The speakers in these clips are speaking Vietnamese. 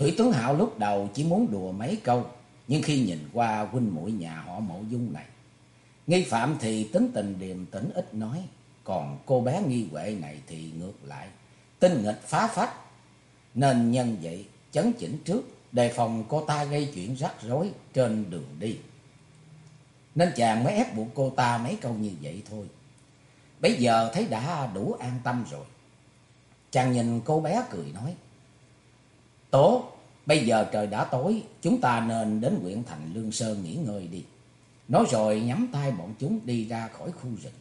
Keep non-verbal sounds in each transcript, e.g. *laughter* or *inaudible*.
Thủy tướng Hạo lúc đầu chỉ muốn đùa mấy câu, nhưng khi nhìn qua huynh mũi nhà họ Mộ Dung này, nghi phạm thì tính tình điềm tĩnh ít nói, còn cô bé nghi huệ này thì ngược lại, tinh nghịch phá phách. Nên nhân vậy, chấn chỉnh trước, đề phòng cô ta gây chuyện rắc rối trên đường đi. Nên chàng mới ép buộc cô ta mấy câu như vậy thôi. Bây giờ thấy đã đủ an tâm rồi. Chàng nhìn cô bé cười nói. Tốt, bây giờ trời đã tối, chúng ta nên đến huyện thành Lương Sơn nghỉ ngơi đi. Nói rồi nhắm tay bọn chúng đi ra khỏi khu rừng.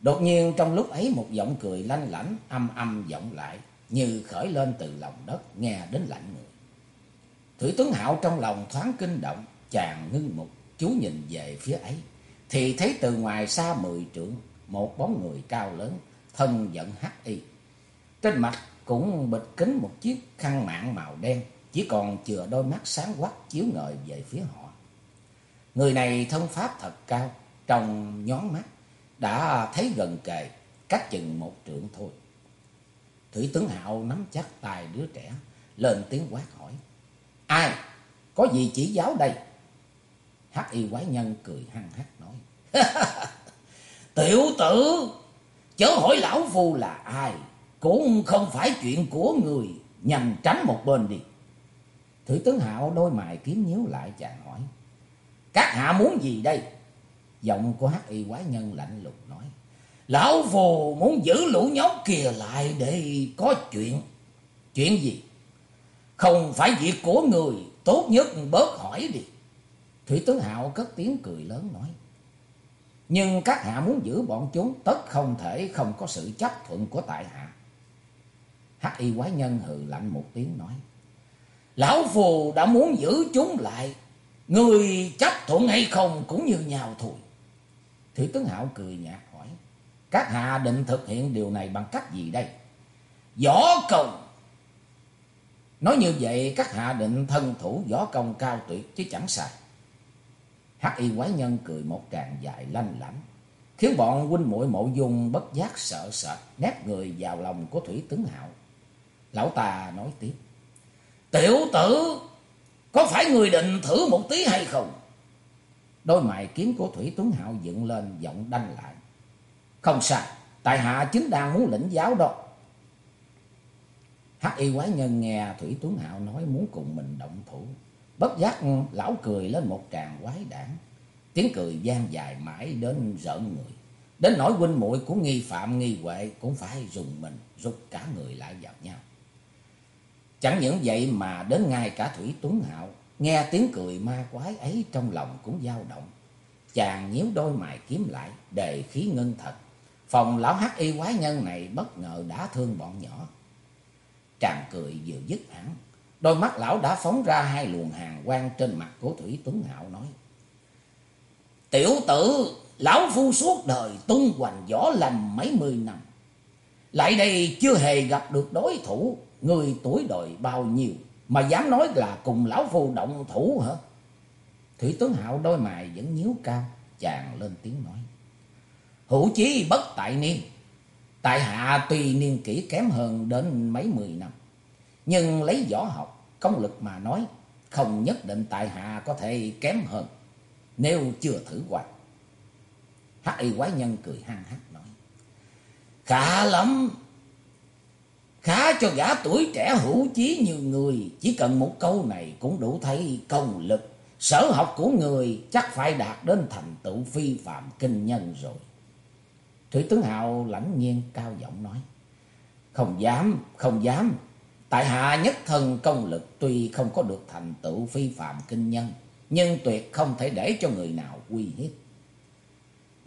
Đột nhiên trong lúc ấy một giọng cười lanh lảnh âm âm vọng lại như khởi lên từ lòng đất nghe đến lạnh người. Thủy tướng Hạo trong lòng thoáng kinh động, chàng ngưng mục chú nhìn về phía ấy thì thấy từ ngoài xa mười trượng một bóng người cao lớn thân giận hắc y. Trên mặt cũng bịt kín một chiếc khăn mạng màu đen, chỉ còn chừa đôi mắt sáng quắc chiếu ngời về phía họ. Người này thân pháp thật cao, trong nhón mắt đã thấy gần kề, cách chừng một trượng thôi. Thủy tướng Hạo nắm chắc tay đứa trẻ, lên tiếng quát hỏi. Ai? Có gì chỉ giáo đây? Hắc y quái nhân cười hăng hắc nói. *laughs* Tiểu tử, chớ hỏi lão phu là ai, cũng không phải chuyện của người, nhằm tránh một bên đi. Thủy tướng Hạo đôi mày kiếm nhíu lại chàng hỏi. Các hạ muốn gì đây? Giọng của hắc y quái nhân lạnh lùng nói. Lão phù muốn giữ lũ nhóc kia lại để có chuyện. Chuyện gì? Không phải việc của người, tốt nhất bớt hỏi đi. Thủy tướng Hạo cất tiếng cười lớn nói. Nhưng các hạ muốn giữ bọn chúng tất không thể không có sự chấp thuận của tại hạ. Hắc y quái nhân hừ lạnh một tiếng nói. Lão phù đã muốn giữ chúng lại. Người chấp thuận hay không cũng như nhau thôi. Thủy tướng Hạo cười nhạt hỏi. Các hạ định thực hiện điều này bằng cách gì đây? Võ công. Nói như vậy các hạ định thân thủ võ công cao tuyệt chứ chẳng sai. Hắc y quái nhân cười một tràng dài lanh lảnh, khiến bọn huynh muội mộ dung bất giác sợ sệt, nép người vào lòng của thủy tướng hạo. Lão ta nói tiếp: "Tiểu tử, có phải người định thử một tí hay không?" Đôi mày kiếm của thủy tuấn hạo dựng lên giọng đanh lại: "Không sao tại hạ chính đang muốn lĩnh giáo đó." Hắc y quái nhân nghe thủy tuấn hạo nói muốn cùng mình động thủ, Bất giác lão cười lên một tràng quái đản. Tiếng cười gian dài mãi đến rợn người. Đến nỗi huynh muội của nghi phạm nghi huệ cũng phải dùng mình rút cả người lại vào nhau. Chẳng những vậy mà đến ngay cả Thủy Tuấn Hạo nghe tiếng cười ma quái ấy trong lòng cũng dao động. Chàng nhíu đôi mày kiếm lại, đề khí ngân thật. Phòng lão hắc y quái nhân này bất ngờ đã thương bọn nhỏ. chàng cười vừa dứt hẳn, Đôi mắt lão đã phóng ra hai luồng hàng quang trên mặt của Thủy Tuấn Hạo nói. Tiểu tử, lão phu suốt đời tung hoành võ lầm mấy mươi năm. Lại đây chưa hề gặp được đối thủ, người tuổi đời bao nhiêu, mà dám nói là cùng lão phu động thủ hả? Thủy Tuấn Hạo đôi mày vẫn nhíu cao, chàng lên tiếng nói. Hữu chí bất tại niên, tại hạ tuy niên kỹ kém hơn đến mấy mười năm. Nhưng lấy võ học, công lực mà nói, không nhất định tại hạ có thể kém hơn, nếu chưa thử qua. Hắc y quái nhân cười hăng hắc nói. Khá lắm, khá cho gã tuổi trẻ hữu chí như người, chỉ cần một câu này cũng đủ thấy công lực. Sở học của người chắc phải đạt đến thành tựu phi phạm kinh nhân rồi. Thủy tướng Hạo lãnh nhiên cao giọng nói. Không dám, không dám. Tại hạ nhất thần công lực tuy không có được thành tựu phi phạm kinh nhân, nhưng tuyệt không thể để cho người nào uy hiếp.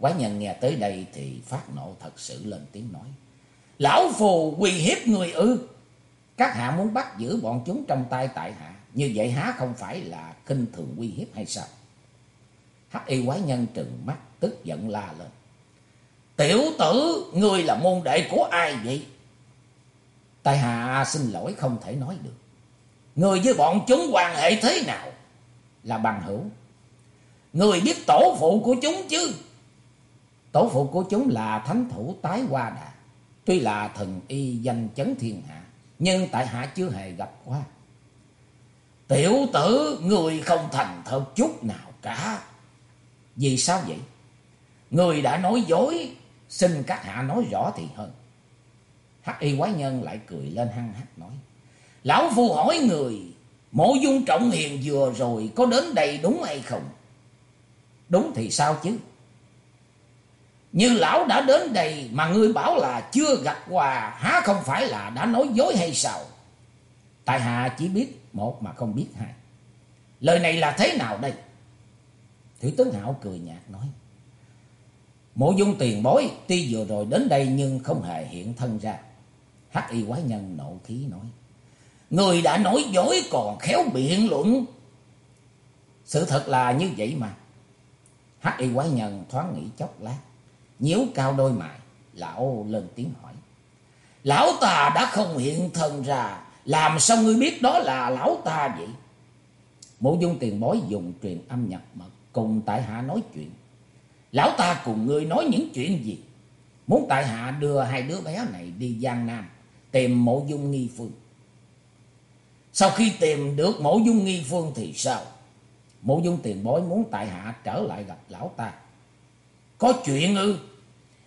Quái nhân nghe tới đây thì phát nộ thật sự lên tiếng nói. Lão phù uy hiếp người ư. Các hạ muốn bắt giữ bọn chúng trong tay tại hạ. Như vậy há không phải là kinh thường uy hiếp hay sao? Hắc y quái nhân trừng mắt tức giận la lên. Tiểu tử, ngươi là môn đệ của ai vậy? Tại hạ xin lỗi không thể nói được. Người với bọn chúng quan hệ thế nào? Là bằng hữu. Người biết tổ phụ của chúng chứ? Tổ phụ của chúng là thánh thủ tái hoa đà. Tuy là thần y danh chấn thiên hạ. Nhưng tại hạ chưa hề gặp qua. Tiểu tử người không thành thật chút nào cả. Vì sao vậy? Người đã nói dối, xin các hạ nói rõ thì hơn. Hắc y quái nhân lại cười lên hăng hắc nói. Lão phu hỏi người, mộ dung trọng hiền vừa rồi có đến đây đúng hay không? Đúng thì sao chứ? Như lão đã đến đây mà ngươi bảo là chưa gặp quà, há không phải là đã nói dối hay sao? Tại hạ chỉ biết một mà không biết hai. Lời này là thế nào đây? Thủy tướng Hạo cười nhạt nói. Mộ dung tiền bối tuy vừa rồi đến đây nhưng không hề hiện thân ra. Hắc y quái nhân nộ khí nói. Người đã nói dối còn khéo biện luận. Sự thật là như vậy mà. Hắc y quái nhân thoáng nghĩ chốc lát nhíu cao đôi mày. Lão lên tiếng hỏi. Lão ta đã không hiện thân ra. Làm sao ngươi biết đó là lão ta vậy? Mộ dung tiền bối dùng truyền âm nhập mật. Cùng tại hạ nói chuyện. Lão ta cùng ngươi nói những chuyện gì? Muốn tại hạ đưa hai đứa bé này đi Giang Nam. Tìm mộ dung nghi phương. Sau khi tìm được mộ dung nghi phương thì sao? Mộ dung tiền bối muốn tại hạ trở lại gặp lão ta. Có chuyện ư?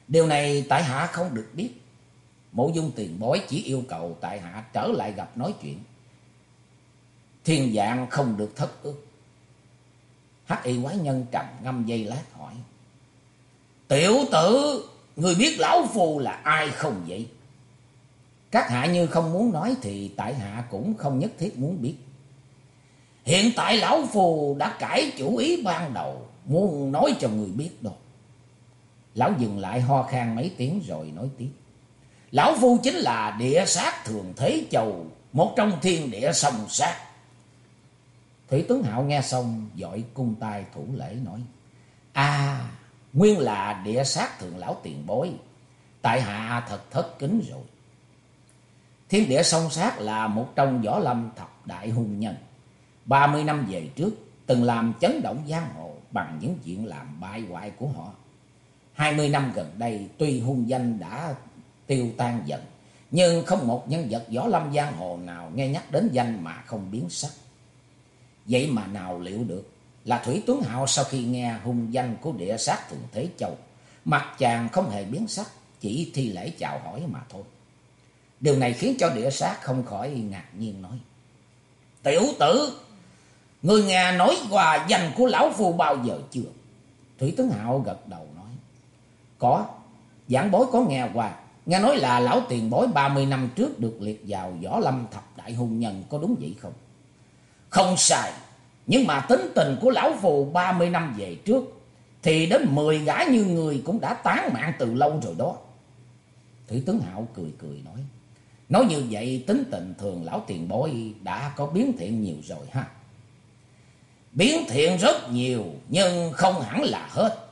Điều này tại hạ không được biết. Mộ dung tiền bối chỉ yêu cầu tại hạ trở lại gặp nói chuyện. Thiên dạng không được thất ước. Hắc y quái nhân trầm ngâm dây lát hỏi. Tiểu tử, người biết lão phù là ai không vậy? Các hạ như không muốn nói thì tại hạ cũng không nhất thiết muốn biết. Hiện tại lão phù đã cải chủ ý ban đầu, muốn nói cho người biết đâu. Lão dừng lại ho khan mấy tiếng rồi nói tiếp. Lão phu chính là địa sát thường thế chầu, một trong thiên địa sông sát. Thủy tướng Hạo nghe xong, dội cung tay thủ lễ nói. À, nguyên là địa sát thượng lão tiền bối, tại hạ thật thất kính rồi. Thiên địa song sát là một trong võ lâm thập đại hung nhân. ba mươi năm về trước, từng làm chấn động giang hồ bằng những chuyện làm bại hoại của họ hai mươi năm gần đây, tuy hung danh đã tiêu tan dần, nhưng không một nhân vật võ lâm giang hồ nào nghe nhắc đến danh mà không biến sắc. Vậy mà nào liệu được là Thủy Tuấn Hạo sau khi nghe hung danh của địa sát Thượng Thế Châu, mặt chàng không hề biến sắc, chỉ thi lễ chào hỏi mà thôi. Điều này khiến cho địa sát không khỏi ngạc nhiên nói. Tiểu tử, người nghe nói qua danh của lão phu bao giờ chưa? Thủy tuấn Hạo gật đầu nói. Có, giảng bối có nghe qua. Nghe nói là lão tiền bối 30 năm trước được liệt vào võ lâm thập đại hùng nhân, có đúng vậy không? Không sai, nhưng mà tính tình của lão phù 30 năm về trước, thì đến 10 gã như người cũng đã tán mạng từ lâu rồi đó. Thủy tướng Hạo cười cười nói. Nói như vậy tính tình thường lão tiền bối đã có biến thiện nhiều rồi ha. Biến thiện rất nhiều nhưng không hẳn là hết.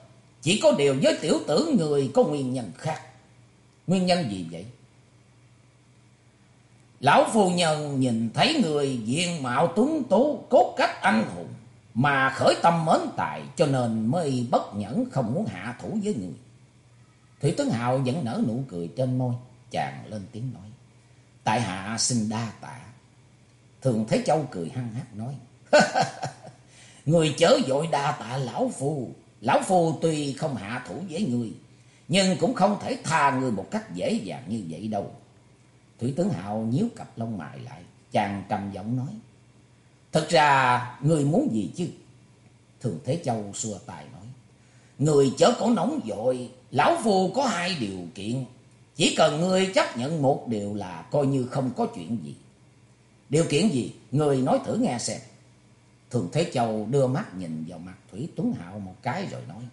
Chỉ có điều với tiểu tử người có nguyên nhân khác. Nguyên nhân gì vậy? Lão phu nhân nhìn thấy người diện mạo tuấn tú, cốt cách anh hùng, mà khởi tâm mến tài cho nên mới bất nhẫn không muốn hạ thủ với người. Thủy Tuấn Hào vẫn nở nụ cười trên môi, chàng lên tiếng nói. Tại hạ xin đa tạ. Thường Thế Châu cười hăng hắc nói. *laughs* người chớ dội đa tạ lão phu. Lão phu tuy không hạ thủ với người. Nhưng cũng không thể tha người một cách dễ dàng như vậy đâu. Thủy tướng Hạo nhíu cặp lông mày lại. Chàng trầm giọng nói. Thật ra người muốn gì chứ? Thường Thế Châu xua tài nói. Người chớ có nóng vội. Lão phu có hai điều kiện. Chỉ cần ngươi chấp nhận một điều là coi như không có chuyện gì. Điều kiện gì? Người nói thử nghe xem. Thường Thế Châu đưa mắt nhìn vào mặt Thủy Tuấn Hạo một cái rồi nói.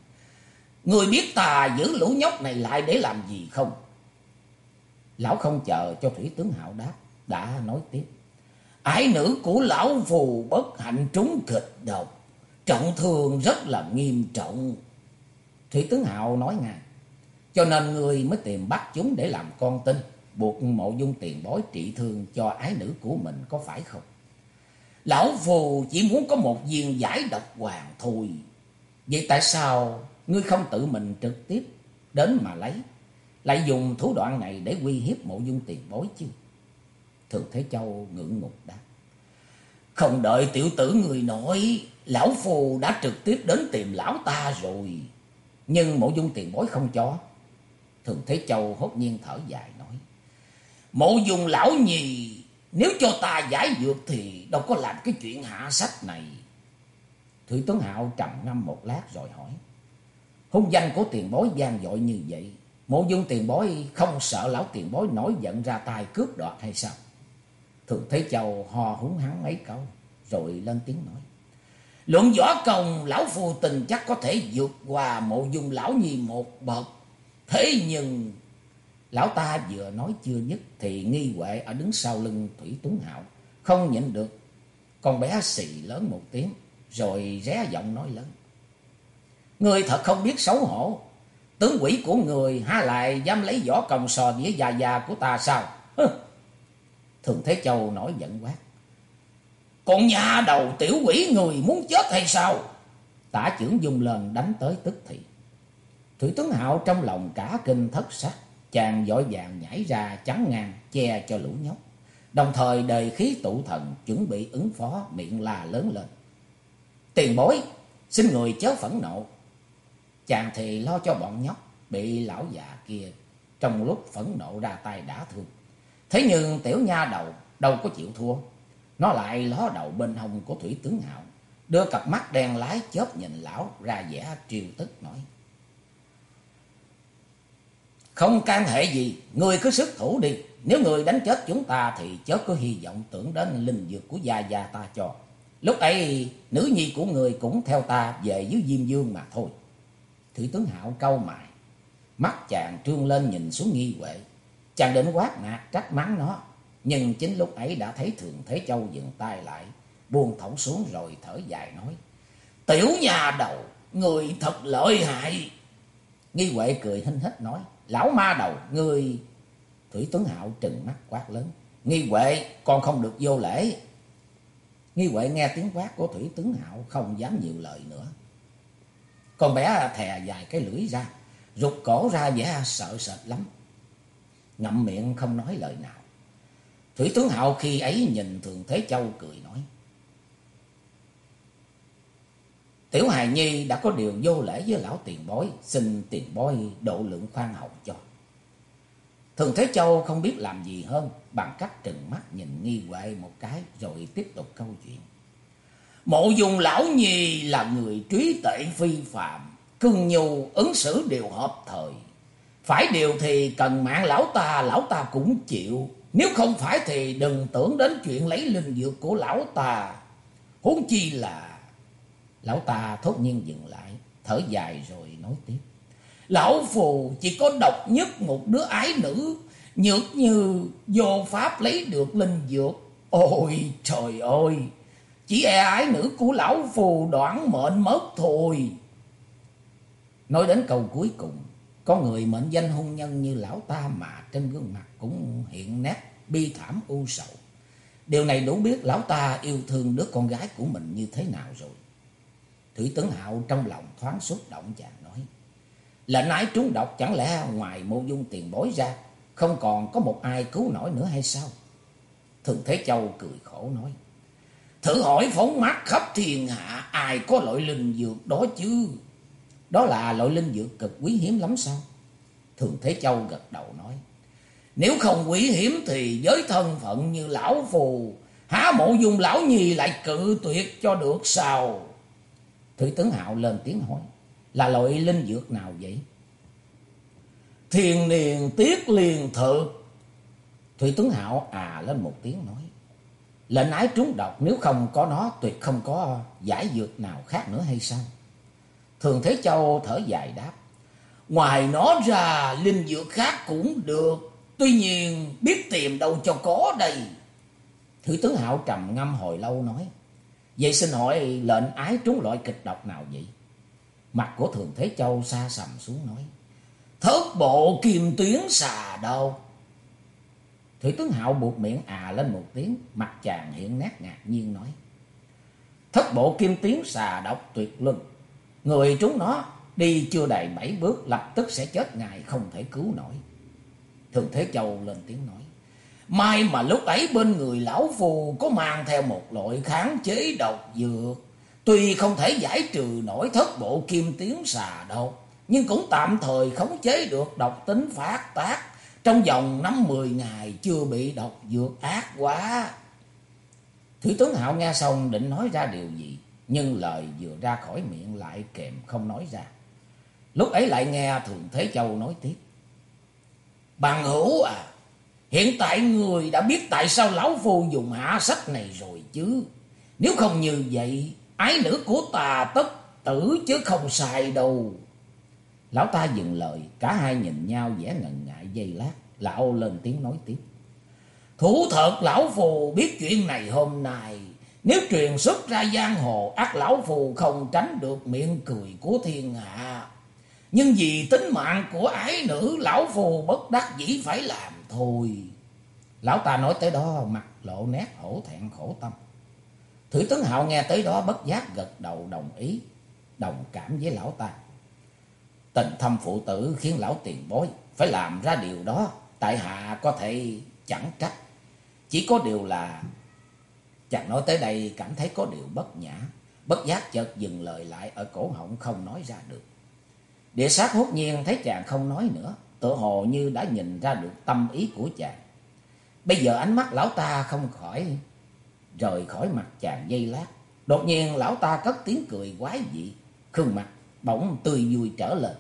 Người biết ta giữ lũ nhóc này lại để làm gì không? Lão không chờ cho Thủy Tướng Hạo đáp. Đã nói tiếp. Ái nữ của lão phù bất hạnh trúng kịch độc. Trọng thương rất là nghiêm trọng. Thủy Tướng Hạo nói ngay. Cho nên người mới tìm bắt chúng để làm con tin, buộc mộ dung tiền bối trị thương cho ái nữ của mình có phải không? Lão phù chỉ muốn có một viên giải độc hoàng thôi. Vậy tại sao ngươi không tự mình trực tiếp đến mà lấy, lại dùng thủ đoạn này để uy hiếp mộ dung tiền bối chứ? Thường Thế Châu ngưỡng ngục đáp. Không đợi tiểu tử người nói, lão phù đã trực tiếp đến tìm lão ta rồi. Nhưng mộ dung tiền bối không cho. Thường Thế Châu hốt nhiên thở dài nói. Mộ dung lão nhì, nếu cho ta giải dược thì đâu có làm cái chuyện hạ sách này. Thủy Tuấn Hạo trầm ngâm một lát rồi hỏi. Hung danh của tiền bối gian dội như vậy. Mộ dung tiền bối không sợ lão tiền bối nổi giận ra tay cướp đoạt hay sao? Thường Thế Châu hò húng hắn mấy câu, rồi lên tiếng nói. Luận võ công, lão phu tình chắc có thể vượt qua mộ dung lão nhi một bậc. Thế nhưng lão ta vừa nói chưa nhất thì nghi huệ ở đứng sau lưng Thủy Tuấn Hạo. Không nhịn được. Con bé xì lớn một tiếng, rồi ré giọng nói lớn. Người thật không biết xấu hổ. Tướng quỷ của người há lại dám lấy võ còng sò với già già của ta sao? Thường Thế Châu nổi giận quát. con nhà đầu tiểu quỷ người muốn chết hay sao? Tả trưởng dùng lên đánh tới tức thì. Thủy Tuấn Hạo trong lòng cả kinh thất sắc. Chàng giỏi vàng nhảy ra chắn ngang che cho lũ nhóc. Đồng thời đề khí tụ thần chuẩn bị ứng phó miệng la lớn lên. Tiền bối, xin người chớ phẫn nộ. Chàng thì lo cho bọn nhóc bị lão già kia trong lúc phẫn nộ ra tay đã thương. Thế nhưng tiểu nha đầu đâu có chịu thua. Nó lại ló đầu bên hông của Thủy Tướng Hạo. Đưa cặp mắt đen lái chớp nhìn lão ra vẻ triều tức nói. Không can hệ gì, người cứ sức thủ đi. Nếu người đánh chết chúng ta thì chớ có hy vọng tưởng đến linh dược của gia gia ta cho. Lúc ấy nữ nhi của người cũng theo ta về dưới Diêm Dương mà thôi. Thủy tướng Hạo câu mày. Mắt chàng trương lên nhìn xuống nghi huệ. Chàng định quát nạt trách mắng nó. Nhưng chính lúc ấy đã thấy Thường Thế Châu dừng tay lại. Buông thõng xuống rồi thở dài nói. Tiểu nhà đầu, người thật lợi hại. Nghi Huệ cười hinh hít nói. Lão ma đầu, người... Thủy Tuấn Hạo trừng mắt quát lớn. Nghi Huệ, con không được vô lễ. Nghi Huệ nghe tiếng quát của Thủy Tuấn Hạo không dám nhiều lời nữa. Con bé thè dài cái lưỡi ra, rụt cổ ra vẻ sợ sệt lắm. Ngậm miệng không nói lời nào. Thủy tướng Hạo khi ấy nhìn Thường Thế Châu cười nói. Tiểu hài nhi đã có điều vô lễ với lão tiền bối, xin tiền bối độ lượng khoan hậu cho. Thường Thế Châu không biết làm gì hơn bằng cách trừng mắt nhìn nghi huệ một cái rồi tiếp tục câu chuyện. Mộ dùng lão nhi là người trí tệ phi phạm, cưng nhu ứng xử đều hợp thời. Phải điều thì cần mạng lão ta, lão ta cũng chịu. Nếu không phải thì đừng tưởng đến chuyện lấy linh dược của lão ta. Huống chi là... Lão ta thốt nhiên dừng lại, thở dài rồi nói tiếp. Lão phù chỉ có độc nhất một đứa ái nữ, nhược như vô pháp lấy được linh dược. Ôi trời ơi! Chỉ e ái nữ của lão phù đoạn mệnh mất thôi. Nói đến câu cuối cùng, có người mệnh danh hôn nhân như lão ta mà trên gương mặt cũng hiện nét bi thảm u sầu. Điều này đủ biết lão ta yêu thương đứa con gái của mình như thế nào rồi. Thủy Tấn Hạo trong lòng thoáng xúc động chàng nói. Lệnh ái trúng độc chẳng lẽ ngoài mô dung tiền bối ra, không còn có một ai cứu nổi nữa hay sao? Thường Thế Châu cười khổ nói. Thử hỏi phóng mắt khắp thiên hạ ai có loại linh dược đó chứ? Đó là loại linh dược cực quý hiếm lắm sao? Thường Thế Châu gật đầu nói. Nếu không quý hiếm thì với thân phận như lão phù, há mộ dung lão nhi lại cự tuyệt cho được sao? Thủy tướng Hạo lên tiếng hỏi. Là loại linh dược nào vậy? Thiền niền tiết liền thự. Thủy tướng Hạo à lên một tiếng nói. Lệnh ái trúng độc nếu không có nó tuyệt không có giải dược nào khác nữa hay sao? Thường Thế Châu thở dài đáp. Ngoài nó ra, linh dược khác cũng được. Tuy nhiên, biết tìm đâu cho có đây. Thủy tướng Hạo trầm ngâm hồi lâu nói. Vậy xin hỏi lệnh ái trúng loại kịch độc nào vậy? Mặt của Thường Thế Châu xa sầm xuống nói. Thất bộ kim tuyến xà đâu? Thủy tướng Hạo buộc miệng à lên một tiếng, mặt chàng hiện nét ngạc nhiên nói. Thất bộ kim tuyến xà độc tuyệt luân. Người chúng nó đi chưa đầy bảy bước lập tức sẽ chết ngài không thể cứu nổi. Thường Thế Châu lên tiếng nói. May mà lúc ấy bên người lão phù có mang theo một loại kháng chế độc dược. Tuy không thể giải trừ nổi thất bộ kim tiếng xà đâu. Nhưng cũng tạm thời khống chế được độc tính phát tác. Trong vòng năm mười ngày chưa bị độc dược ác quá. Thủy tướng Hạo nghe xong định nói ra điều gì. Nhưng lời vừa ra khỏi miệng lại kèm không nói ra. Lúc ấy lại nghe Thường Thế Châu nói tiếp. Bằng hữu à, hiện tại người đã biết tại sao lão phu dùng hạ sách này rồi chứ. Nếu không như vậy, ái nữ của ta tất tử chứ không sai đâu. Lão ta dừng lời, cả hai nhìn nhau vẻ ngần ngại dây lát, lão lên tiếng nói tiếp. Thủ thật lão phù biết chuyện này hôm nay, nếu truyền xuất ra giang hồ, ác lão phù không tránh được miệng cười của thiên hạ. Nhưng vì tính mạng của ái nữ, lão phù bất đắc dĩ phải làm thôi. Lão ta nói tới đó, mặt lộ nét hổ thẹn khổ tâm. Thử Tấn Hạo nghe tới đó bất giác gật đầu đồng ý, đồng cảm với lão ta. Tình thâm phụ tử khiến lão tiền bối phải làm ra điều đó, tại hạ có thể chẳng trách. Chỉ có điều là chàng nói tới đây cảm thấy có điều bất nhã, bất giác chợt dừng lời lại ở cổ họng không nói ra được. Địa sát hốt nhiên thấy chàng không nói nữa, tự hồ như đã nhìn ra được tâm ý của chàng. Bây giờ ánh mắt lão ta không khỏi rời khỏi mặt chàng dây lát. Đột nhiên lão ta cất tiếng cười quái dị, khương mặt bỗng tươi vui trở lên.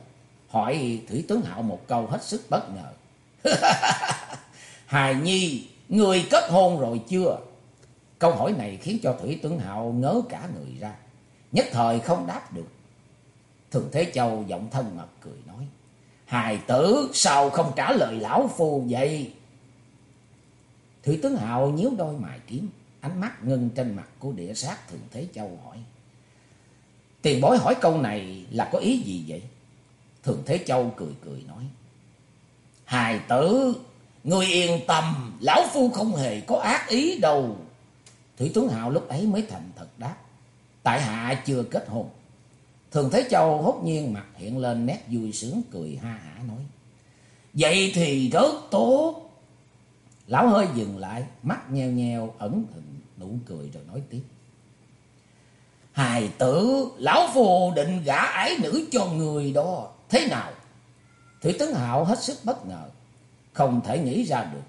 Hỏi Thủy Tướng Hạo một câu hết sức bất ngờ. *laughs* Hài Nhi, người kết hôn rồi chưa? Câu hỏi này khiến cho Thủy Tướng Hạo ngớ cả người ra. Nhất thời không đáp được. Thường Thế Châu giọng thân mật cười. Hài tử sao không trả lời lão phu vậy? Thủy tướng Hạo nhíu đôi mày kiếm, ánh mắt ngưng trên mặt của địa sát Thường Thế Châu hỏi. Tiền bối hỏi câu này là có ý gì vậy? Thường Thế Châu cười cười nói. Hài tử, người yên tâm, lão phu không hề có ác ý đâu. Thủy tướng Hạo lúc ấy mới thành thật đáp. Tại hạ chưa kết hôn. Thường Thế Châu hốt nhiên mặt hiện lên nét vui sướng cười ha hả nói. Vậy thì rất tốt. Lão hơi dừng lại, mắt nheo nheo ẩn hình nụ cười rồi nói tiếp. Hài tử, lão phù định gả ái nữ cho người đó. Thế nào? Thủy Tấn Hạo hết sức bất ngờ, không thể nghĩ ra được.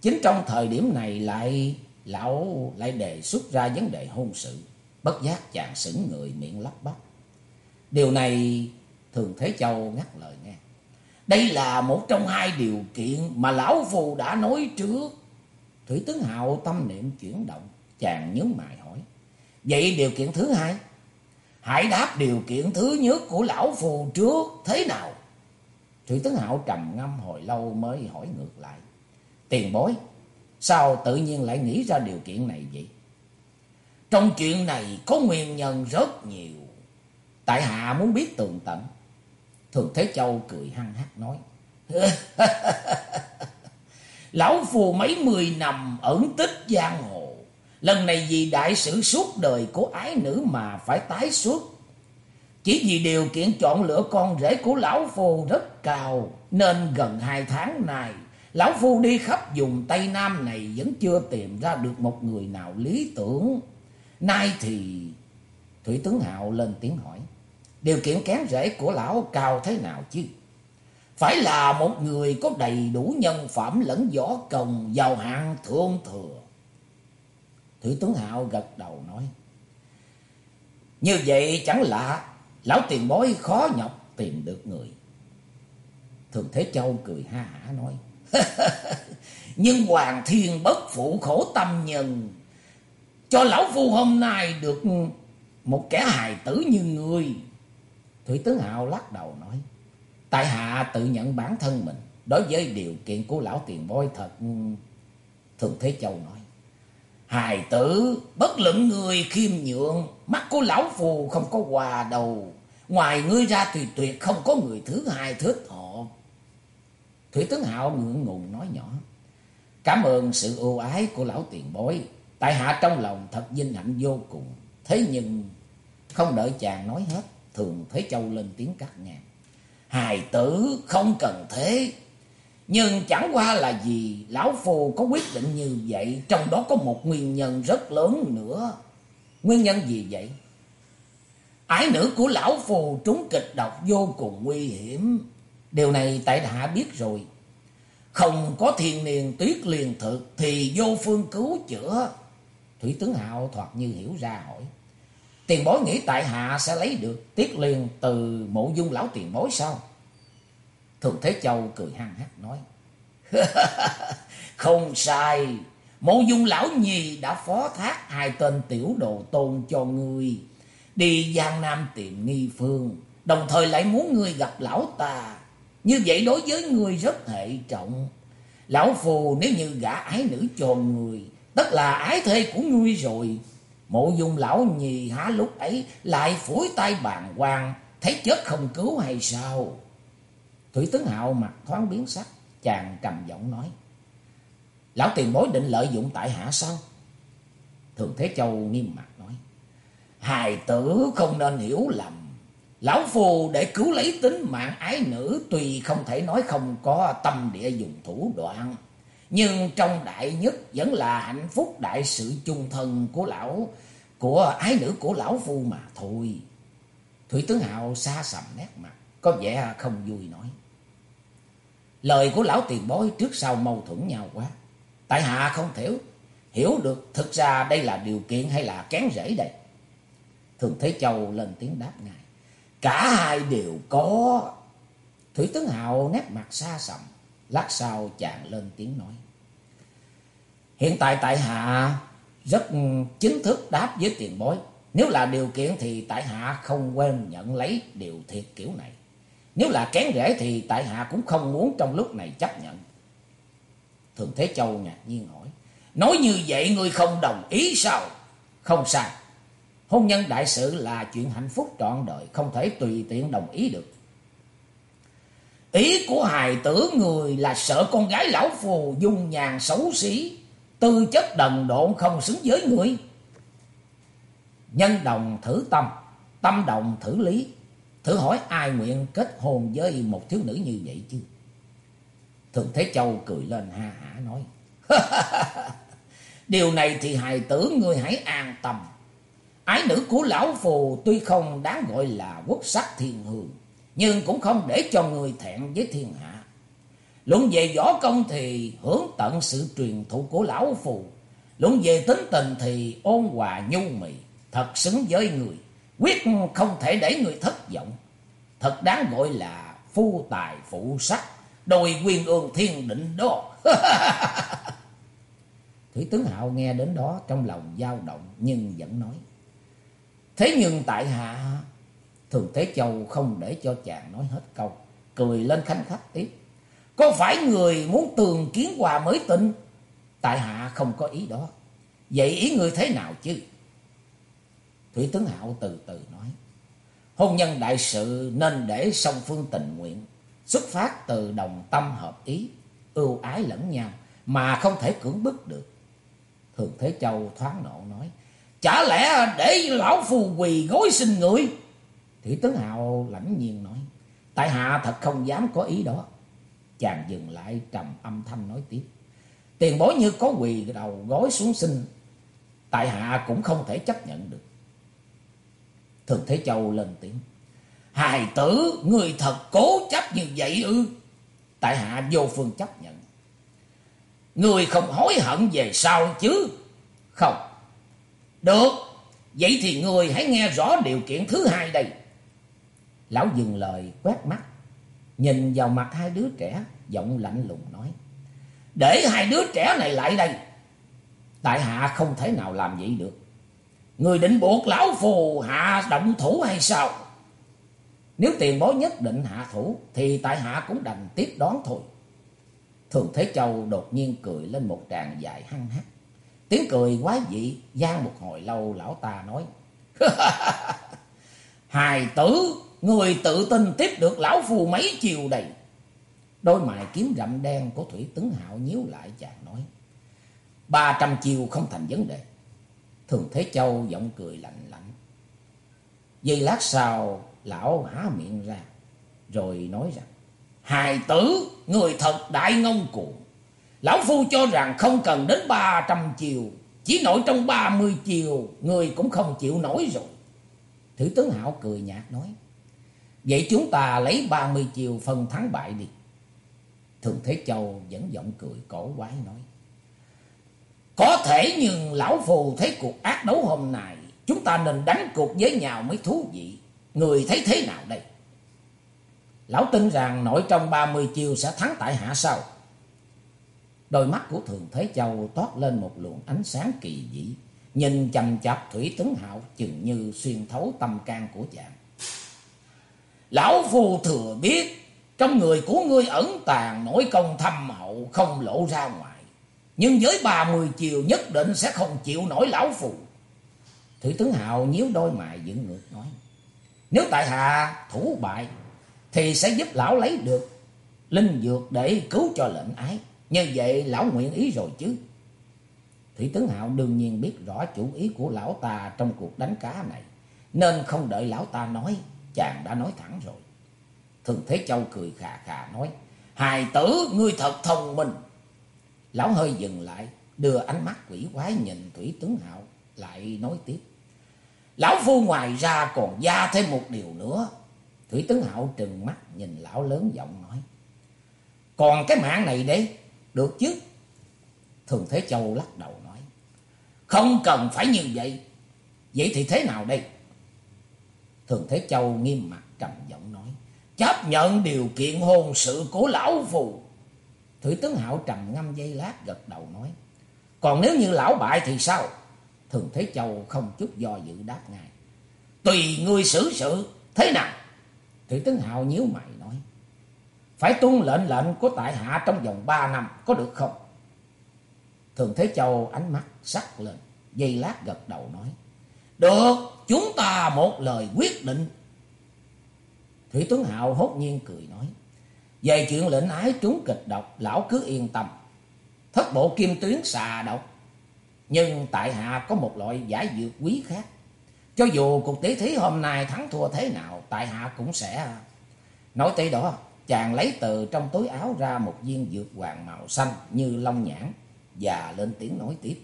Chính trong thời điểm này lại lão lại đề xuất ra vấn đề hôn sự. Bất giác chàng sững người miệng lắp bắp. Điều này Thường Thế Châu ngắt lời nghe. Đây là một trong hai điều kiện mà Lão Phù đã nói trước. Thủy Tướng Hạo tâm niệm chuyển động, chàng nhớ mày hỏi. Vậy điều kiện thứ hai? Hãy đáp điều kiện thứ nhất của Lão Phù trước, thế nào? Thủy Tướng Hạo trầm ngâm hồi lâu mới hỏi ngược lại. Tiền bối, sao tự nhiên lại nghĩ ra điều kiện này vậy? Trong chuyện này có nguyên nhân rất nhiều. Tại hạ muốn biết tường tận. Thường Thế Châu cười hăng hắc nói. *laughs* Lão phù mấy mười năm ẩn tích giang hồ. Lần này vì đại sự suốt đời của ái nữ mà phải tái xuất. Chỉ vì điều kiện chọn lựa con rể của Lão Phu rất cao. Nên gần hai tháng này, Lão Phu đi khắp vùng Tây Nam này vẫn chưa tìm ra được một người nào lý tưởng. Nay thì... Thủy tướng Hạo lên tiếng hỏi. Điều kiện kén rễ của lão cao thế nào chứ? Phải là một người có đầy đủ nhân phẩm lẫn võ công giàu hạng thượng thừa. Thủy tướng Hạo gật đầu nói. Như vậy chẳng lạ, lão tiền bối khó nhọc tìm được người. Thường Thế Châu cười ha hả nói. *laughs* Nhưng Hoàng Thiên bất phụ khổ tâm nhân. Cho lão phu hôm nay được một kẻ hài tử như người. Thủy Tướng Hạo lắc đầu nói. Tại hạ tự nhận bản thân mình. Đối với điều kiện của lão tiền bối thật... Thường Thế Châu nói. Hài tử, bất luận người khiêm nhượng, mắt của lão phù không có quà đầu. Ngoài ngươi ra thì tuyệt không có người thứ hai thích họ. Thủy Tướng Hạo ngượng ngùng nói nhỏ. Cảm ơn sự ưu ái của lão tiền bối. Tại hạ trong lòng thật vinh hạnh vô cùng. Thế nhưng không đợi chàng nói hết. Thường Thế Châu lên tiếng cắt ngang. Hài tử không cần thế. Nhưng chẳng qua là gì Lão Phù có quyết định như vậy, trong đó có một nguyên nhân rất lớn nữa. Nguyên nhân gì vậy? Ái nữ của Lão Phù trúng kịch độc vô cùng nguy hiểm. Điều này tại hạ biết rồi. Không có thiền niên tuyết liền thực thì vô phương cứu chữa. Thủy tướng Hạo thoạt như hiểu ra hỏi. Tiền bối nghĩ tại hạ sẽ lấy được tiết liền từ mộ dung lão tiền bối sao? Thường Thế Châu cười hăng hát nói. *laughs* Không sai. Mộ dung lão nhì đã phó thác hai tên tiểu đồ tôn cho ngươi. Đi Giang Nam tìm nghi phương. Đồng thời lại muốn ngươi gặp lão ta. Như vậy đối với ngươi rất hệ trọng. Lão phù nếu như gả ái nữ cho người, tất là ái thê của ngươi rồi. Mộ dung lão nhì há lúc ấy lại phủi tay bàn hoàng, thấy chết không cứu hay sao? Thủy tướng hạo mặt thoáng biến sắc, chàng trầm giọng nói. Lão tiền bối định lợi dụng tại hạ sao? Thường Thế Châu nghiêm mặt nói. Hài tử không nên hiểu lầm. Lão phù để cứu lấy tính mạng ái nữ tuy không thể nói không có tâm địa dùng thủ đoạn. Nhưng trong đại nhất vẫn là hạnh phúc đại sự chung thân của lão, của ái nữ của lão phu mà thôi. Thủy tướng Hạo xa sầm nét mặt, có vẻ không vui nói. Lời của lão tiền bối trước sau mâu thuẫn nhau quá. Tại hạ không thể hiểu được thực ra đây là điều kiện hay là kén rễ đây. Thường Thế Châu lên tiếng đáp ngài Cả hai đều có. Thủy tướng Hạo nét mặt xa sầm. Lát sau chàng lên tiếng nói. Hiện tại tại hạ rất chính thức đáp với tiền bối. Nếu là điều kiện thì tại hạ không quên nhận lấy điều thiệt kiểu này. Nếu là kén rễ thì tại hạ cũng không muốn trong lúc này chấp nhận. Thường Thế Châu ngạc nhiên hỏi. Nói như vậy ngươi không đồng ý sao? Không sai. Hôn nhân đại sự là chuyện hạnh phúc trọn đời, không thể tùy tiện đồng ý được. Ý của hài tử người là sợ con gái lão phù dung nhàn xấu xí, tư chất đần độn không xứng với người. Nhân đồng thử tâm, tâm đồng thử lý, thử hỏi ai nguyện kết hôn với một thiếu nữ như vậy chứ. Thường Thế Châu cười lên ha hả nói. Điều này thì hài tử người hãy an tâm. Ái nữ của lão phù tuy không đáng gọi là quốc sắc thiên hương, nhưng cũng không để cho người thẹn với thiên hạ. Luận về võ công thì hưởng tận sự truyền thụ của lão phù, luận về tính tình thì ôn hòa nhu mì, thật xứng với người, quyết không thể để người thất vọng. Thật đáng gọi là phu tài phụ sắc, đôi quyền ương thiên định đó. *laughs* Thủy tướng Hạo nghe đến đó trong lòng dao động nhưng vẫn nói. Thế nhưng tại hạ Thường Thế Châu không để cho chàng nói hết câu, cười lên khanh khách tiếp. Có phải người muốn tường kiến hòa mới tin? Tại hạ không có ý đó. Vậy ý người thế nào chứ? Thủy tướng Hạo từ từ nói. Hôn nhân đại sự nên để song phương tình nguyện, xuất phát từ đồng tâm hợp ý, ưu ái lẫn nhau, mà không thể cưỡng bức được. Thường Thế Châu thoáng nộ nói. Chả lẽ để lão phù quỳ gối xin người? Thủy tướng hào lãnh nhiên nói. Tại hạ thật không dám có ý đó. Chàng dừng lại trầm âm thanh nói tiếp. Tiền bối như có quỳ đầu gối xuống xin. Tại hạ cũng không thể chấp nhận được. Thường Thế Châu lên tiếng. Hài tử, người thật cố chấp như vậy ư. Tại hạ vô phương chấp nhận. Người không hối hận về sau chứ. Không. Được, vậy thì người hãy nghe rõ điều kiện thứ hai đây. Lão dừng lời quét mắt, nhìn vào mặt hai đứa trẻ, giọng lạnh lùng nói. Để hai đứa trẻ này lại đây. Tại hạ không thể nào làm vậy được. Người định buộc lão phù hạ động thủ hay sao? Nếu tiền bối nhất định hạ thủ, thì tại hạ cũng đành tiếp đón thôi. Thường Thế Châu đột nhiên cười lên một tràng dài hăng hát. Tiếng cười quái dị, gian một hồi lâu lão ta nói. *laughs* Hài tử, người tự tin tiếp được lão phù mấy chiều đầy Đôi mày kiếm rậm đen của Thủy Tấn Hạo nhíu lại chàng nói. Ba trăm chiều không thành vấn đề. Thường Thế Châu giọng cười lạnh lạnh. Giây lát sau, lão há miệng ra, rồi nói rằng. Hài tử, người thật đại ngông cuồng. Lão Phu cho rằng không cần đến ba trăm chiều, chỉ nổi trong ba mươi chiều, người cũng không chịu nổi rồi. Thủy tướng Hạo cười nhạt nói, vậy chúng ta lấy ba mươi chiều phân thắng bại đi. Thường Thế Châu vẫn giọng cười cổ quái nói, có thể nhưng Lão Phù thấy cuộc ác đấu hôm nay, chúng ta nên đánh cuộc với nhau mới thú vị. Người thấy thế nào đây? Lão tin rằng nội trong ba mươi chiều sẽ thắng tại hạ sao? Đôi mắt của Thường Thế Châu toát lên một luồng ánh sáng kỳ dị, nhìn chầm chập Thủy Tấn Hạo chừng như xuyên thấu tâm can của chàng. Lão phù thừa biết, trong người của ngươi ẩn tàng nỗi công thâm hậu không lộ ra ngoài. Nhưng với ba mươi chiều nhất định sẽ không chịu nổi lão phù. Thủy tướng hào nhíu đôi mày dựng ngược nói. Nếu tại hạ thủ bại, thì sẽ giúp lão lấy được linh dược để cứu cho lệnh ái. Như vậy lão nguyện ý rồi chứ. Thủy Tướng Hạo đương nhiên biết rõ chủ ý của lão ta trong cuộc đánh cá này. Nên không đợi lão ta nói, chàng đã nói thẳng rồi. Thường Thế Châu cười khà khà nói, Hài tử, ngươi thật thông minh. Lão hơi dừng lại, đưa ánh mắt quỷ quái nhìn Thủy Tướng Hạo, lại nói tiếp. Lão Phu ngoài ra còn gia thêm một điều nữa. Thủy Tướng Hạo trừng mắt nhìn lão lớn giọng nói. Còn cái mạng này đấy, được chứ? Thường Thế Châu lắc đầu nói. Không cần phải như vậy. Vậy thì thế nào đây? Thường Thế Châu nghiêm mặt trầm giọng nói. Chấp nhận điều kiện hôn sự của lão phù. Thủy tướng Hạo trầm ngâm dây lát gật đầu nói. Còn nếu như lão bại thì sao? Thường Thế Châu không chút do dự đáp ngay. Tùy ngươi xử sự, thế nào? Thủy tướng Hạo nhíu mày nói. Phải tuân lệnh lệnh của tại hạ trong vòng ba năm, có được không? Thường Thế Châu ánh mắt sắc lên, dây lát gật đầu nói. Được, chúng ta một lời quyết định. Thủy tướng Hạo hốt nhiên cười nói. Về chuyện lệnh ái trúng kịch độc, lão cứ yên tâm. Thất bộ kim tuyến xà độc. Nhưng tại hạ có một loại giải dược quý khác. Cho dù cuộc tỷ thí hôm nay thắng thua thế nào, tại hạ cũng sẽ... Nói tới đó, chàng lấy từ trong túi áo ra một viên dược hoàng màu xanh như long nhãn và lên tiếng nói tiếp.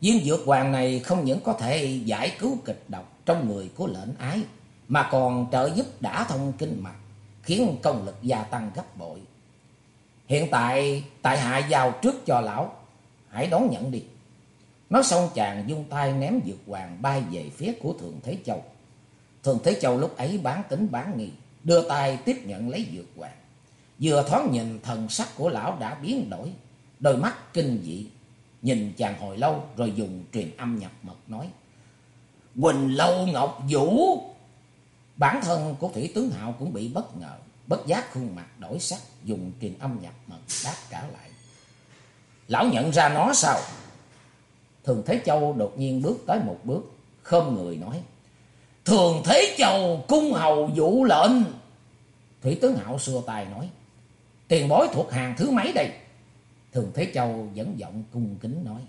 Viên dược hoàng này không những có thể giải cứu kịch độc trong người của lệnh ái, mà còn trợ giúp đã thông kinh mạch, khiến công lực gia tăng gấp bội. Hiện tại, tại hạ giao trước cho lão, hãy đón nhận đi. Nói xong chàng dung tay ném dược hoàng bay về phía của thượng Thế Châu. thượng Thế Châu lúc ấy bán tính bán nghi, đưa tay tiếp nhận lấy dược hoàng. Vừa thoáng nhìn thần sắc của lão đã biến đổi, đôi mắt kinh dị, nhìn chàng hồi lâu rồi dùng truyền âm nhập mật nói. Quỳnh Lâu Ngọc Vũ! Bản thân của Thủy Tướng Hạo cũng bị bất ngờ, bất giác khuôn mặt đổi sắc, dùng truyền âm nhập mật đáp trả lại. Lão nhận ra nó sao? Thường Thế Châu đột nhiên bước tới một bước, khom người nói. Thường Thế Châu cung hầu vũ lệnh. Thủy tướng Hạo xua tay nói. Tiền bối thuộc hàng thứ mấy đây? Thường Thế Châu vẫn giọng cung kính nói.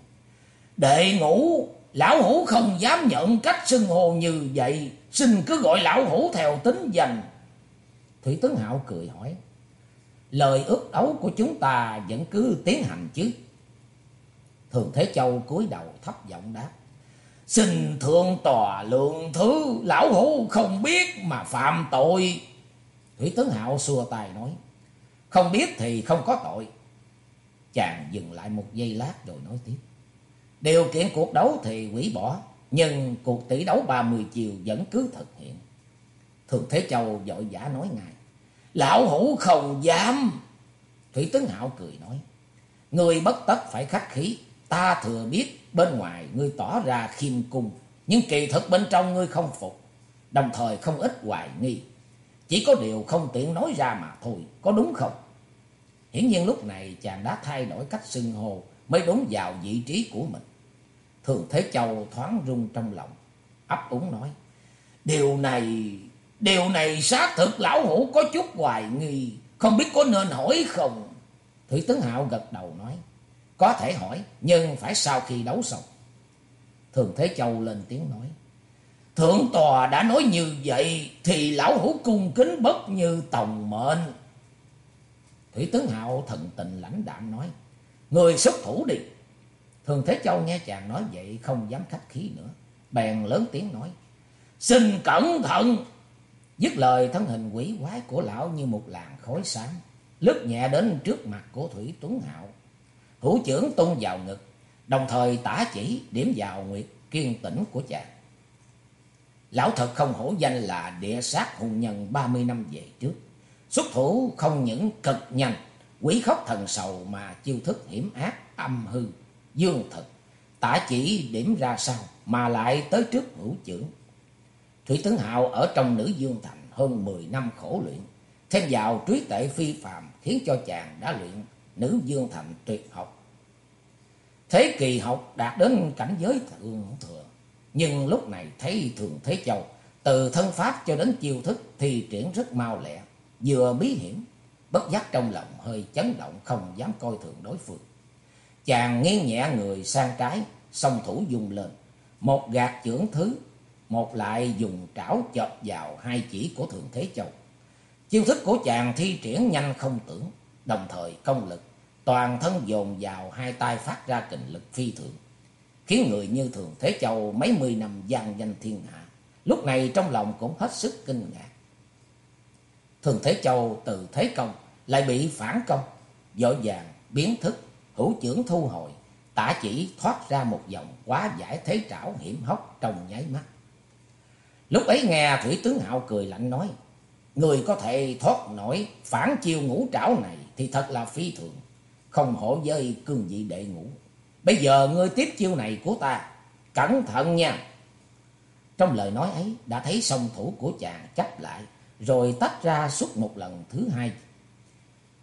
Đệ ngũ, lão hủ không dám nhận cách xưng hồ như vậy. Xin cứ gọi lão hủ theo tính dành Thủy tướng Hạo cười hỏi. Lời ước ấu của chúng ta vẫn cứ tiến hành chứ. Thường Thế Châu cúi đầu thấp giọng đáp. Xin thượng tòa lượng thứ, lão hủ không biết mà phạm tội. Thủy Tướng Hạo xua tay nói. Không biết thì không có tội. Chàng dừng lại một giây lát rồi nói tiếp. Điều kiện cuộc đấu thì hủy bỏ, nhưng cuộc tỷ đấu 30 chiều vẫn cứ thực hiện. Thường Thế Châu vội vã nói ngài. Lão hủ không dám. Thủy Tướng Hạo cười nói. Người bất tất phải khách khí. Ta thừa biết bên ngoài ngươi tỏ ra khiêm cung, nhưng kỳ thực bên trong ngươi không phục, đồng thời không ít hoài nghi. Chỉ có điều không tiện nói ra mà thôi, có đúng không? Hiển nhiên lúc này chàng đã thay đổi cách xưng hô mới đúng vào vị trí của mình. Thường Thế Châu thoáng rung trong lòng, ấp úng nói. Điều này, điều này xác thực lão hủ có chút hoài nghi, không biết có nên hỏi không? Thủy Tấn Hạo gật đầu nói. Có thể hỏi, nhưng phải sau khi đấu xong. Thường Thế Châu lên tiếng nói. Thượng tòa đã nói như vậy thì lão hữu cung kính bất như tòng mệnh. Thủy tướng Hạo thần tình lãnh đạm nói. Người xuất thủ đi. Thường Thế Châu nghe chàng nói vậy không dám khách khí nữa. Bèn lớn tiếng nói. Xin cẩn thận. Dứt lời, thân hình quỷ quái của lão như một làn khói sáng. Lướt nhẹ đến trước mặt của Thủy Tuấn Hạo. Hữu trưởng tung vào ngực. Đồng thời tả chỉ điểm vào nguyệt kiên tĩnh của chàng. Lão thật không hổ danh là địa sát hùng nhân 30 năm về trước. Xuất thủ không những cực nhanh, quỷ khóc thần sầu mà chiêu thức hiểm ác, âm hư, dương thực. Tả chỉ điểm ra sao mà lại tới trước hữu trưởng. Thủy Tướng Hạo ở trong nữ dương thành hơn 10 năm khổ luyện. Thêm vào trí tệ phi phàm khiến cho chàng đã luyện nữ dương thành tuyệt học. Thế kỳ học đạt đến cảnh giới thượng thừa. Nhưng lúc này thấy Thường Thế Châu từ thân pháp cho đến chiêu thức thì triển rất mau lẹ, vừa bí hiểm, bất giác trong lòng hơi chấn động không dám coi thường đối phương. Chàng nghiêng nhẹ người sang trái, song thủ dùng lên, một gạt chưởng thứ, một lại dùng trảo chộp vào hai chỉ của thượng Thế Châu. Chiêu thức của chàng thi triển nhanh không tưởng, đồng thời công lực, toàn thân dồn vào hai tay phát ra kình lực phi thường khiến người như thượng Thế Châu mấy mươi năm gian danh thiên hạ, lúc này trong lòng cũng hết sức kinh ngạc. Thường Thế Châu từ thế công lại bị phản công, dội vàng biến thức, hữu trưởng thu hồi, tả chỉ thoát ra một dòng quá giải thế trảo hiểm hóc trong nháy mắt. Lúc ấy nghe Thủy Tướng Hạo cười lạnh nói, Người có thể thoát nổi phản chiêu ngũ trảo này thì thật là phi thường, không hổ với cương vị đệ ngũ. Bây giờ ngươi tiếp chiêu này của ta. Cẩn thận nha. Trong lời nói ấy đã thấy song thủ của chàng chấp lại. Rồi tách ra suốt một lần thứ hai.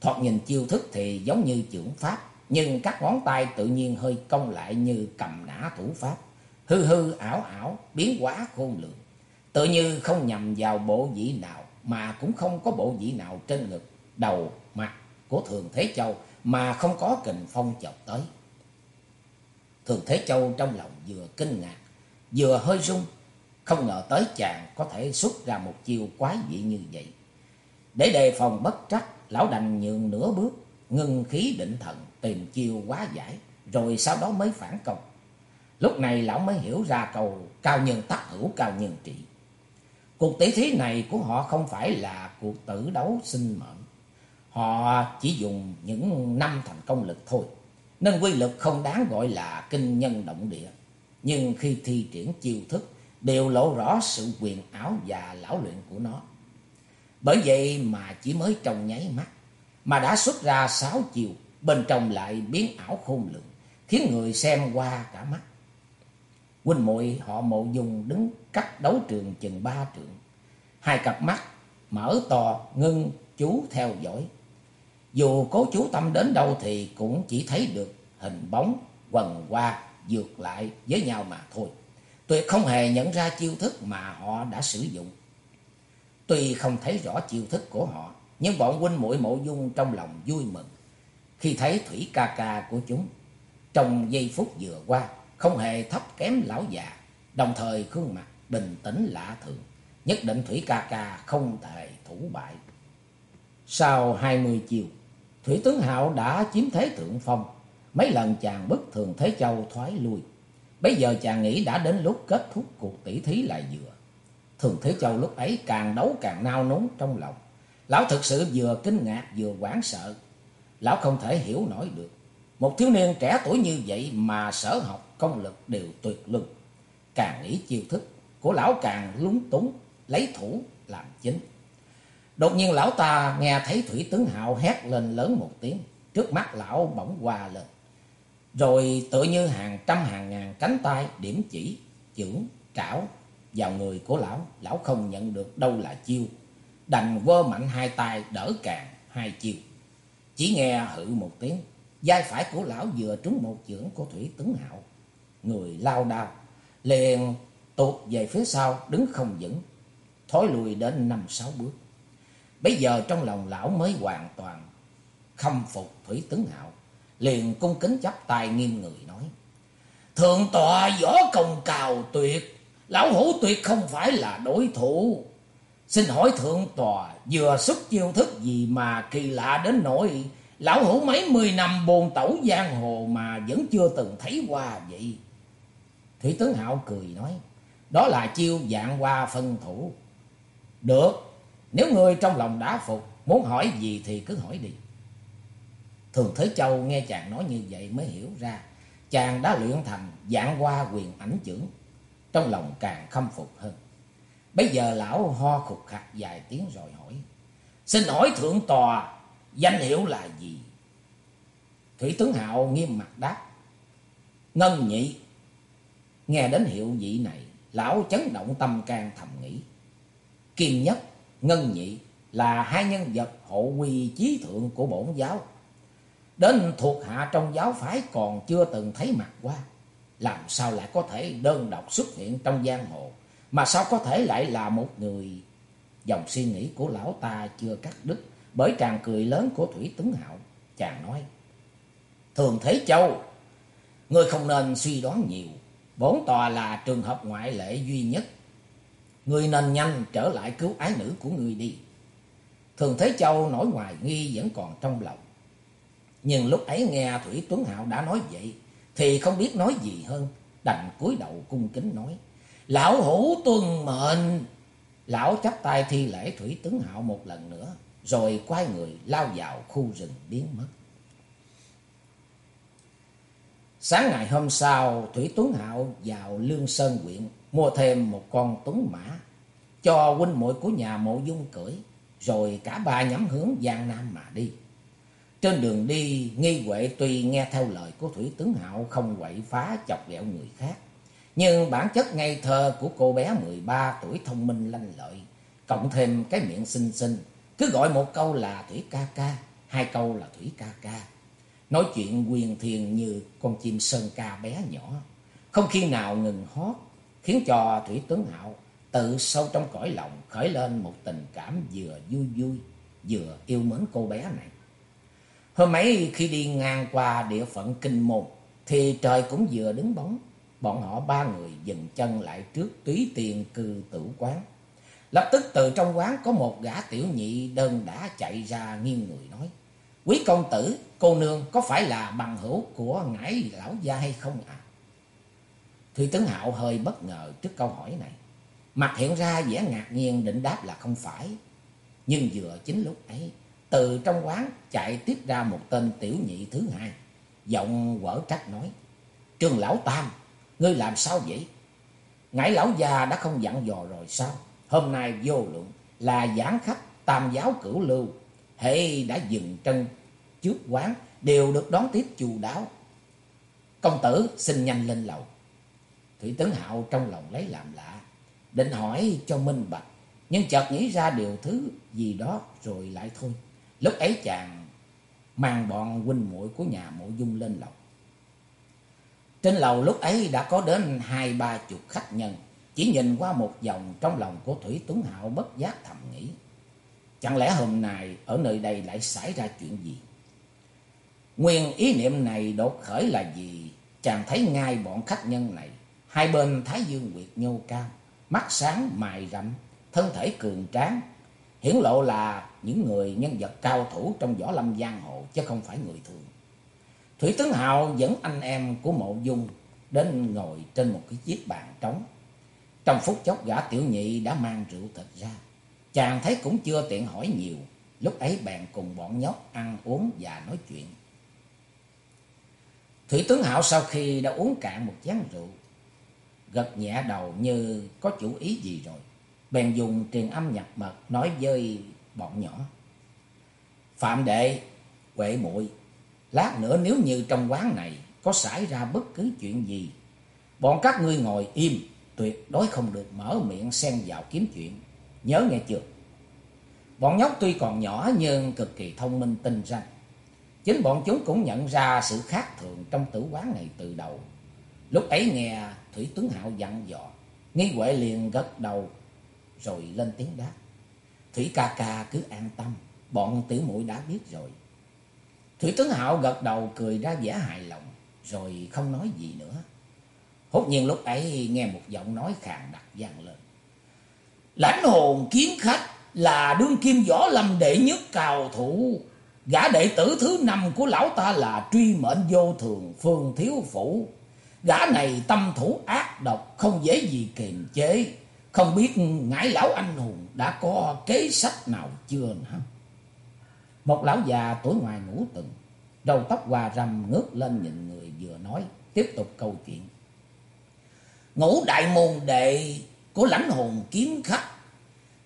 Thoạt nhìn chiêu thức thì giống như trưởng pháp. Nhưng các ngón tay tự nhiên hơi cong lại như cầm nã thủ pháp. Hư hư ảo ảo biến hóa khôn lường. Tự như không nhầm vào bộ dĩ nào. Mà cũng không có bộ dĩ nào trên ngực, đầu, mặt của Thường Thế Châu. Mà không có kình phong chọc tới. Thường Thế Châu trong lòng vừa kinh ngạc, vừa hơi rung, không ngờ tới chàng có thể xuất ra một chiêu quái dị như vậy. Để đề phòng bất trắc, lão đành nhường nửa bước, ngưng khí định thần, tìm chiêu quá giải, rồi sau đó mới phản công. Lúc này lão mới hiểu ra cầu cao nhân tắc hữu cao nhân trị. Cuộc tỷ thí này của họ không phải là cuộc tử đấu sinh mệnh. Họ chỉ dùng những năm thành công lực thôi nên quy lực không đáng gọi là kinh nhân động địa. Nhưng khi thi triển chiêu thức đều lộ rõ sự quyền ảo và lão luyện của nó. Bởi vậy mà chỉ mới trong nháy mắt mà đã xuất ra sáu chiều, bên trong lại biến ảo khôn lường, khiến người xem qua cả mắt. Huynh muội họ mộ dùng đứng cách đấu trường chừng ba trượng. Hai cặp mắt mở to ngưng chú theo dõi dù cố chú tâm đến đâu thì cũng chỉ thấy được hình bóng quần qua dược lại với nhau mà thôi. Tuyệt không hề nhận ra chiêu thức mà họ đã sử dụng. Tuy không thấy rõ chiêu thức của họ, nhưng bọn huynh muội mộ dung trong lòng vui mừng. Khi thấy thủy ca ca của chúng, trong giây phút vừa qua, không hề thấp kém lão già, đồng thời khuôn mặt bình tĩnh lạ thường. Nhất định thủy ca ca không thể thủ bại. Sau hai mươi chiều, Thủy tướng Hạo đã chiếm thế thượng phong. Mấy lần chàng bất thường Thế Châu thoái lui. Bây giờ chàng nghĩ đã đến lúc kết thúc cuộc tỷ thí lại vừa. Thường Thế Châu lúc ấy càng đấu càng nao núng trong lòng. Lão thực sự vừa kinh ngạc vừa hoảng sợ. Lão không thể hiểu nổi được. Một thiếu niên trẻ tuổi như vậy mà sở học công lực đều tuyệt luân. Càng nghĩ chiêu thức của lão càng lúng túng, lấy thủ làm chính. Đột nhiên lão ta nghe thấy Thủy Tướng Hạo hét lên lớn một tiếng. Trước mắt lão bỗng qua lên. Rồi tự như hàng trăm hàng ngàn cánh tay điểm chỉ, chưởng, trảo vào người của lão. Lão không nhận được đâu là chiêu. Đành vơ mạnh hai tay đỡ càng hai chiêu. Chỉ nghe hự một tiếng. Vai phải của lão vừa trúng một chưởng của Thủy Tướng Hạo. Người lao đao. Liền tuột về phía sau đứng không vững. Thối lùi đến năm sáu bước. Bây giờ trong lòng lão mới hoàn toàn khâm phục Thủy Tướng Hạo. Liền cung kính chắp tay nghiêm người nói. Thượng tọa võ công cao tuyệt. Lão hủ tuyệt không phải là đối thủ. Xin hỏi thượng tòa vừa xuất chiêu thức gì mà kỳ lạ đến nỗi lão hủ mấy mươi năm bồn tẩu giang hồ mà vẫn chưa từng thấy qua vậy. Thủy tướng Hạo cười nói, đó là chiêu dạng qua phân thủ. Được, nếu người trong lòng đã phục, muốn hỏi gì thì cứ hỏi đi. Thường Thế Châu nghe chàng nói như vậy mới hiểu ra, chàng đã luyện thành dạng qua quyền ảnh trưởng, trong lòng càng khâm phục hơn. Bây giờ lão ho khục khạc vài tiếng rồi hỏi, xin hỏi thượng tòa, danh hiệu là gì? Thủy tướng Hạo nghiêm mặt đáp, Ngân nhị. Nghe đến hiệu vị này, lão chấn động tâm can thầm nghĩ. Kim nhất, Ngân nhị là hai nhân vật hộ quy chí thượng của bổn giáo. Đến thuộc hạ trong giáo phái còn chưa từng thấy mặt qua. Làm sao lại có thể đơn độc xuất hiện trong giang hồ. Mà sao có thể lại là một người... Dòng suy nghĩ của lão ta chưa cắt đứt. Bởi tràng cười lớn của Thủy tướng Hạo. Chàng nói. Thường Thế Châu. Ngươi không nên suy đoán nhiều. Bốn tòa là trường hợp ngoại lệ duy nhất. Ngươi nên nhanh trở lại cứu ái nữ của ngươi đi. Thường Thế Châu nổi ngoài nghi vẫn còn trong lòng. Nhưng lúc ấy nghe Thủy Tuấn Hạo đã nói vậy, thì không biết nói gì hơn, đành cúi đầu cung kính nói. Lão hủ tuân mệnh. Lão chắp tay thi lễ Thủy Tuấn Hạo một lần nữa, rồi quay người lao vào khu rừng biến mất. Sáng ngày hôm sau, Thủy Tuấn Hạo vào Lương Sơn huyện mua thêm một con tuấn mã cho huynh muội của nhà Mộ Dung cưỡi, rồi cả ba nhắm hướng Giang Nam mà đi. Trên đường đi, Nghi Huệ tuy nghe theo lời của Thủy Tướng Hạo không quậy phá chọc ghẹo người khác. Nhưng bản chất ngây thơ của cô bé 13 tuổi thông minh lanh lợi, cộng thêm cái miệng xinh xinh, cứ gọi một câu là Thủy ca ca, hai câu là Thủy ca ca. Nói chuyện quyền thiền như con chim sơn ca bé nhỏ, không khi nào ngừng hót, khiến cho Thủy Tướng Hạo tự sâu trong cõi lòng khởi lên một tình cảm vừa vui vui, vừa yêu mến cô bé này. Hôm ấy khi đi ngang qua địa phận Kinh Môn, thì trời cũng vừa đứng bóng. Bọn họ ba người dừng chân lại trước túy tiền cư tử quán. Lập tức từ trong quán có một gã tiểu nhị đơn đã chạy ra nghiêng người nói. Quý công tử, cô nương có phải là bằng hữu của ngải lão gia hay không ạ? À? Thủy Tấn Hạo hơi bất ngờ trước câu hỏi này. Mặt hiện ra vẻ ngạc nhiên định đáp là không phải. Nhưng vừa chính lúc ấy, từ trong quán chạy tiếp ra một tên tiểu nhị thứ hai. Giọng quở trách nói. Trương Lão Tam, ngươi làm sao vậy? Ngãi lão già đã không dặn dò rồi sao? Hôm nay vô lượng là giảng khách tam giáo cửu lưu. Hệ đã dừng chân trước quán đều được đón tiếp chu đáo. Công tử xin nhanh lên lầu. Thủy Tấn Hạo trong lòng lấy làm lạ. Định hỏi cho minh bạch. Nhưng chợt nghĩ ra điều thứ gì đó rồi lại thôi. Lúc ấy chàng mang bọn huynh muội của nhà mộ dung lên lầu. Trên lầu lúc ấy đã có đến hai ba chục khách nhân. Chỉ nhìn qua một vòng trong lòng của Thủy Tuấn Hạo bất giác thầm nghĩ. Chẳng lẽ hôm nay ở nơi đây lại xảy ra chuyện gì? Nguyên ý niệm này đột khởi là gì? Chàng thấy ngay bọn khách nhân này. Hai bên Thái Dương Nguyệt nhô cao. Mắt sáng, mài rậm, thân thể cường tráng. Hiển lộ là những người nhân vật cao thủ trong võ lâm giang hồ chứ không phải người thường. Thủy Tướng Hào dẫn anh em của mộ dung đến ngồi trên một cái chiếc bàn trống. Trong phút chốc gã tiểu nhị đã mang rượu thịt ra. Chàng thấy cũng chưa tiện hỏi nhiều. Lúc ấy bèn cùng bọn nhóc ăn uống và nói chuyện. Thủy tướng Hạo sau khi đã uống cạn một chén rượu, gật nhẹ đầu như có chủ ý gì rồi. Bèn dùng truyền âm nhập mật nói với bọn nhỏ. Phạm đệ, quệ muội lát nữa nếu như trong quán này có xảy ra bất cứ chuyện gì, bọn các ngươi ngồi im, tuyệt đối không được mở miệng xen vào kiếm chuyện. Nhớ nghe chưa? Bọn nhóc tuy còn nhỏ nhưng cực kỳ thông minh tinh ranh. Chính bọn chúng cũng nhận ra sự khác thường trong tử quán này từ đầu. Lúc ấy nghe Thủy tướng Hạo dặn dò, Nghi Huệ liền gật đầu rồi lên tiếng đáp. Thủy ca ca cứ an tâm, bọn tiểu muội đã biết rồi. Thủy tướng Hạo gật đầu cười ra vẻ hài lòng, rồi không nói gì nữa. Hốt nhiên lúc ấy nghe một giọng nói khàn đặc vang lên. Lãnh hồn kiếm khách là đương kim võ lâm đệ nhất cao thủ. Gã đệ tử thứ năm của lão ta là truy mệnh vô thường phương thiếu phủ. Gã này tâm thủ ác độc không dễ gì kiềm chế. Không biết ngải lão anh hùng đã có kế sách nào chưa hả? Một lão già tuổi ngoài ngủ từng, đầu tóc hòa râm ngước lên nhìn người vừa nói, tiếp tục câu chuyện. Ngũ đại môn đệ của lãnh hồn kiếm khách,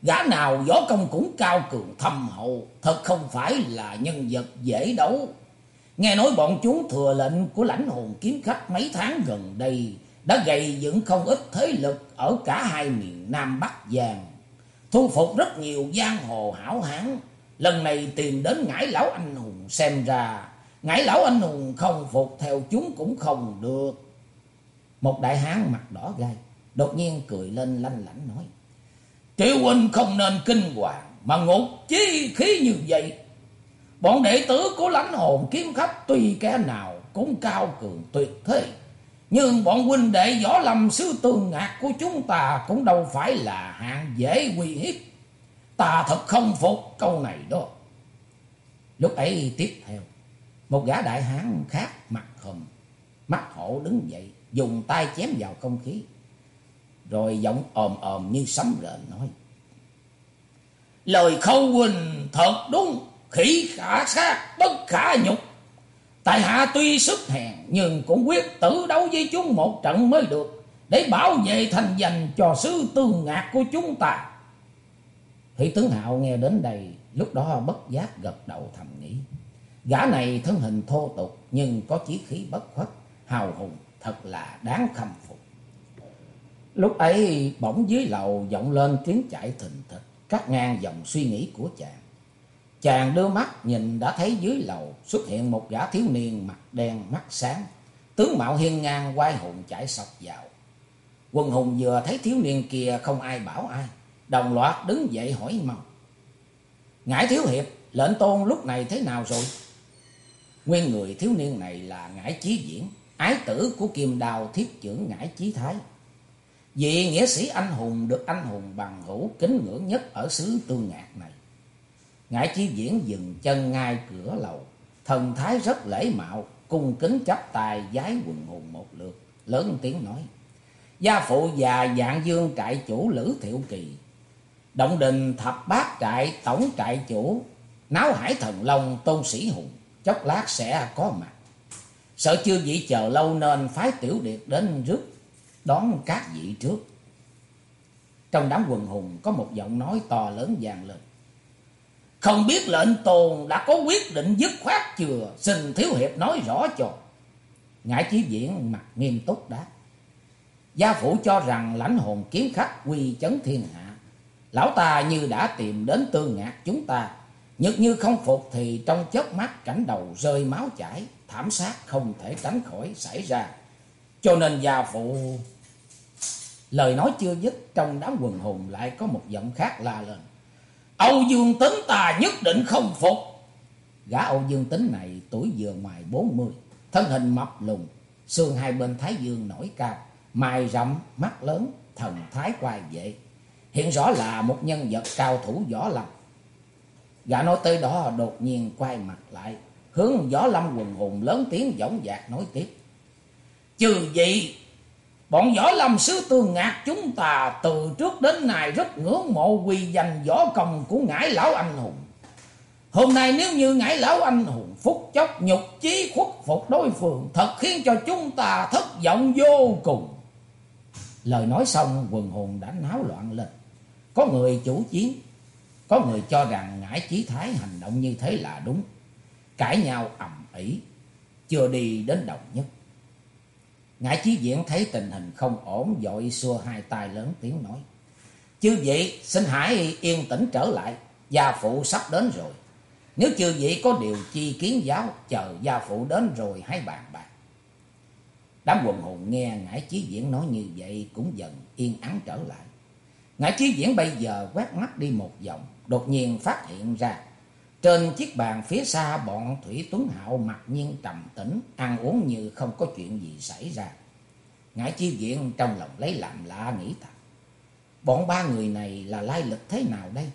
gã nào võ công cũng cao cường thâm hậu, thật không phải là nhân vật dễ đấu. Nghe nói bọn chúng thừa lệnh của lãnh hồn kiếm khách mấy tháng gần đây đã gây dựng không ít thế lực ở cả hai miền Nam Bắc Giang, thu phục rất nhiều giang hồ hảo hán. Lần này tìm đến ngải lão anh hùng xem ra, ngải lão anh hùng không phục theo chúng cũng không được. Một đại hán mặt đỏ gai, đột nhiên cười lên lanh lảnh nói. Triệu huynh không nên kinh hoàng, mà ngục chi khí như vậy. Bọn đệ tử của lãnh hồn kiếm khách tuy kẻ nào cũng cao cường tuyệt thế. Nhưng bọn huynh đệ võ lâm sứ tường ngạc của chúng ta cũng đâu phải là hạng dễ quy hiếp. Ta thật không phục câu này đó. Lúc ấy tiếp theo, một gã đại hán khác mặt hầm, mắt hổ đứng dậy, dùng tay chém vào không khí. Rồi giọng ồm ồm như sấm rền nói. Lời khâu huynh thật đúng, khỉ khả sát, bất khả nhục. Tại hạ tuy sức hèn nhưng cũng quyết tử đấu với chúng một trận mới được. Để bảo vệ thành danh cho sứ tương ngạc của chúng ta. Thủy tướng Hạo nghe đến đây lúc đó bất giác gật đầu thầm nghĩ. Gã này thân hình thô tục nhưng có chí khí bất khuất, hào hùng thật là đáng khâm phục. Lúc ấy bỗng dưới lầu vọng lên tiếng chạy thình thịch, cắt ngang dòng suy nghĩ của chàng. Chàng đưa mắt nhìn đã thấy dưới lầu xuất hiện một gã thiếu niên mặt đen mắt sáng, tướng mạo hiên ngang quay hùng chảy sọc vào. Quân hùng vừa thấy thiếu niên kia không ai bảo ai, đồng loạt đứng dậy hỏi mong. Ngải thiếu hiệp, lệnh tôn lúc này thế nào rồi? Nguyên người thiếu niên này là Ngải Chí Diễn, ái tử của Kim Đào thiết trưởng Ngải Chí Thái. Vị nghĩa sĩ anh hùng được anh hùng bằng hữu kính ngưỡng nhất ở xứ Tương Ngạc này. Ngải Chí Diễn dừng chân ngay cửa lầu, thần thái rất lễ mạo, cung kính chắp tay giái quần hùng một lượt, lớn tiếng nói. Gia phụ già dạng dương trại chủ Lữ Thiệu Kỳ, động đình thập bát trại tổng trại chủ, náo hải thần long tôn sĩ hùng, chốc lát sẽ có mặt. Sợ chưa vị chờ lâu nên phái tiểu điệt đến rước, đón các vị trước. Trong đám quần hùng có một giọng nói to lớn vang lên. Không biết lệnh tồn đã có quyết định dứt khoát chưa? Xin thiếu hiệp nói rõ cho. Ngải chí diễn mặt nghiêm túc đáp. Gia phụ cho rằng lãnh hồn kiếm khách quy chấn thiên hạ. Lão ta như đã tìm đến tương ngạc chúng ta. Nhật như không phục thì trong chớp mắt cảnh đầu rơi máu chảy. Thảm sát không thể tránh khỏi xảy ra. Cho nên gia phụ... Lời nói chưa dứt trong đám quần hùng lại có một giọng khác la lên. Âu Dương Tính ta nhất định không phục. Gã Âu Dương Tính này tuổi vừa ngoài 40, thân hình mập lùn, xương hai bên thái dương nổi cao, mày rậm, mắt lớn, thần thái quay vệ. Hiện rõ là một nhân vật cao thủ võ lâm. Gã nói tới đó đột nhiên quay mặt lại, hướng võ lâm quần hùng lớn tiếng dõng dạc nói tiếp. Chư vị Bọn võ lâm sứ tương ngạc chúng ta từ trước đến nay rất ngưỡng mộ quy danh võ công của ngải lão anh hùng. Hôm nay nếu như ngải lão anh hùng phúc chốc nhục chí khuất phục đối phương thật khiến cho chúng ta thất vọng vô cùng. Lời nói xong quần hùng đã náo loạn lên. Có người chủ chiến, có người cho rằng ngải chí thái hành động như thế là đúng. Cãi nhau ầm ĩ, chưa đi đến đồng nhất. Ngải chí diễn thấy tình hình không ổn, dội xua hai tay lớn tiếng nói. Chư vị xin hãy yên tĩnh trở lại, gia phụ sắp đến rồi. Nếu chư vị có điều chi kiến giáo, chờ gia phụ đến rồi hãy bàn bạc. Đám quần hùng nghe Ngải Chí Diễn nói như vậy cũng dần yên ắng trở lại. Ngải Chí Diễn bây giờ quét mắt đi một vòng, đột nhiên phát hiện ra. Trên chiếc bàn phía xa bọn Thủy Tuấn Hạo mặc nhiên trầm tĩnh, ăn uống như không có chuyện gì xảy ra. Ngải chi viện trong lòng lấy làm lạ nghĩ thầm. Bọn ba người này là lai lịch thế nào đây?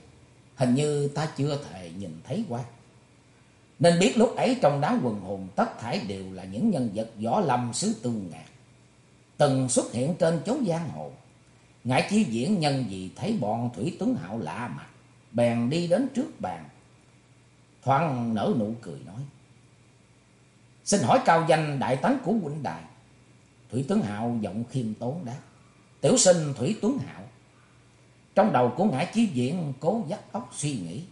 Hình như ta chưa thể nhìn thấy qua. Nên biết lúc ấy trong đám quần hồn tất thải đều là những nhân vật võ lâm xứ tương ngạc. Từng xuất hiện trên chốn giang hồ. Ngải chi diễn nhân gì thấy bọn thủy tuấn hạo lạ mặt. Bèn đi đến trước bàn. Thoáng nở nụ cười nói. Xin hỏi cao danh đại tánh của huynh đài. Thủy Tuấn Hạo giọng khiêm tốn đáp. Tiểu sinh Thủy Tuấn Hạo. Trong đầu của ngải chí diện cố dắt óc suy nghĩ.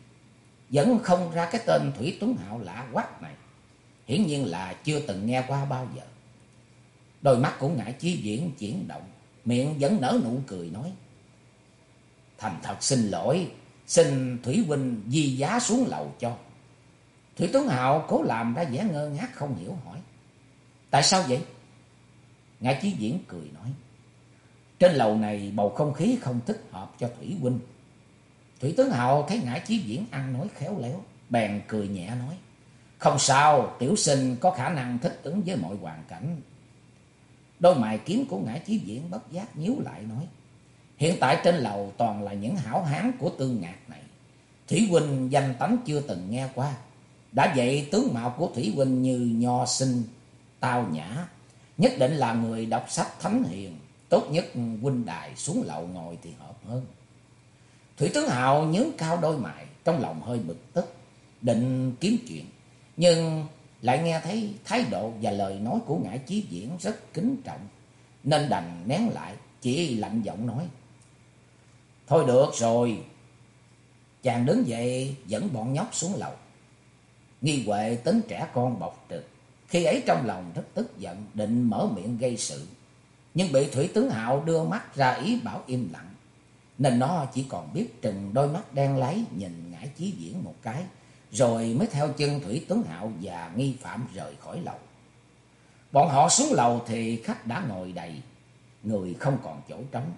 Vẫn không ra cái tên Thủy Tuấn Hạo lạ quát này. Hiển nhiên là chưa từng nghe qua bao giờ. Đôi mắt của ngải chí diễn chuyển động. Miệng vẫn nở nụ cười nói. Thành thật xin lỗi. Xin Thủy Huynh di giá xuống lầu cho. Thủy Tuấn Hạo cố làm ra vẻ ngơ ngác không hiểu hỏi. Tại sao vậy? Ngài Chí Diễn cười nói. Trên lầu này bầu không khí không thích hợp cho Thủy Huynh. Thủy Tuấn Hạo thấy ngã Chí Diễn ăn nói khéo léo. Bèn cười nhẹ nói. Không sao, tiểu sinh có khả năng thích ứng với mọi hoàn cảnh. Đôi mày kiếm của ngã Chí Diễn bất giác nhíu lại nói. Hiện tại trên lầu toàn là những hảo hán của tương ngạc này. Thủy Huynh danh tánh chưa từng nghe qua. Đã vậy tướng mạo của Thủy Huynh như nho sinh, tao nhã. Nhất định là người đọc sách thánh hiền. Tốt nhất huynh đài xuống lậu ngồi thì hợp hơn. Thủy tướng Hạo nhớ cao đôi mày, trong lòng hơi bực tức, định kiếm chuyện. Nhưng lại nghe thấy thái độ và lời nói của ngải chí diễn rất kính trọng. Nên đành nén lại, chỉ lạnh giọng nói. Thôi được rồi. Chàng đứng dậy dẫn bọn nhóc xuống lầu. Nghi Huệ tính trẻ con bọc trực. Khi ấy trong lòng rất tức giận, định mở miệng gây sự. Nhưng bị Thủy Tướng Hạo đưa mắt ra ý bảo im lặng. Nên nó chỉ còn biết trừng đôi mắt đen lấy nhìn ngải chí diễn một cái. Rồi mới theo chân Thủy Tướng Hạo và nghi phạm rời khỏi lầu. Bọn họ xuống lầu thì khách đã ngồi đầy. Người không còn chỗ trống.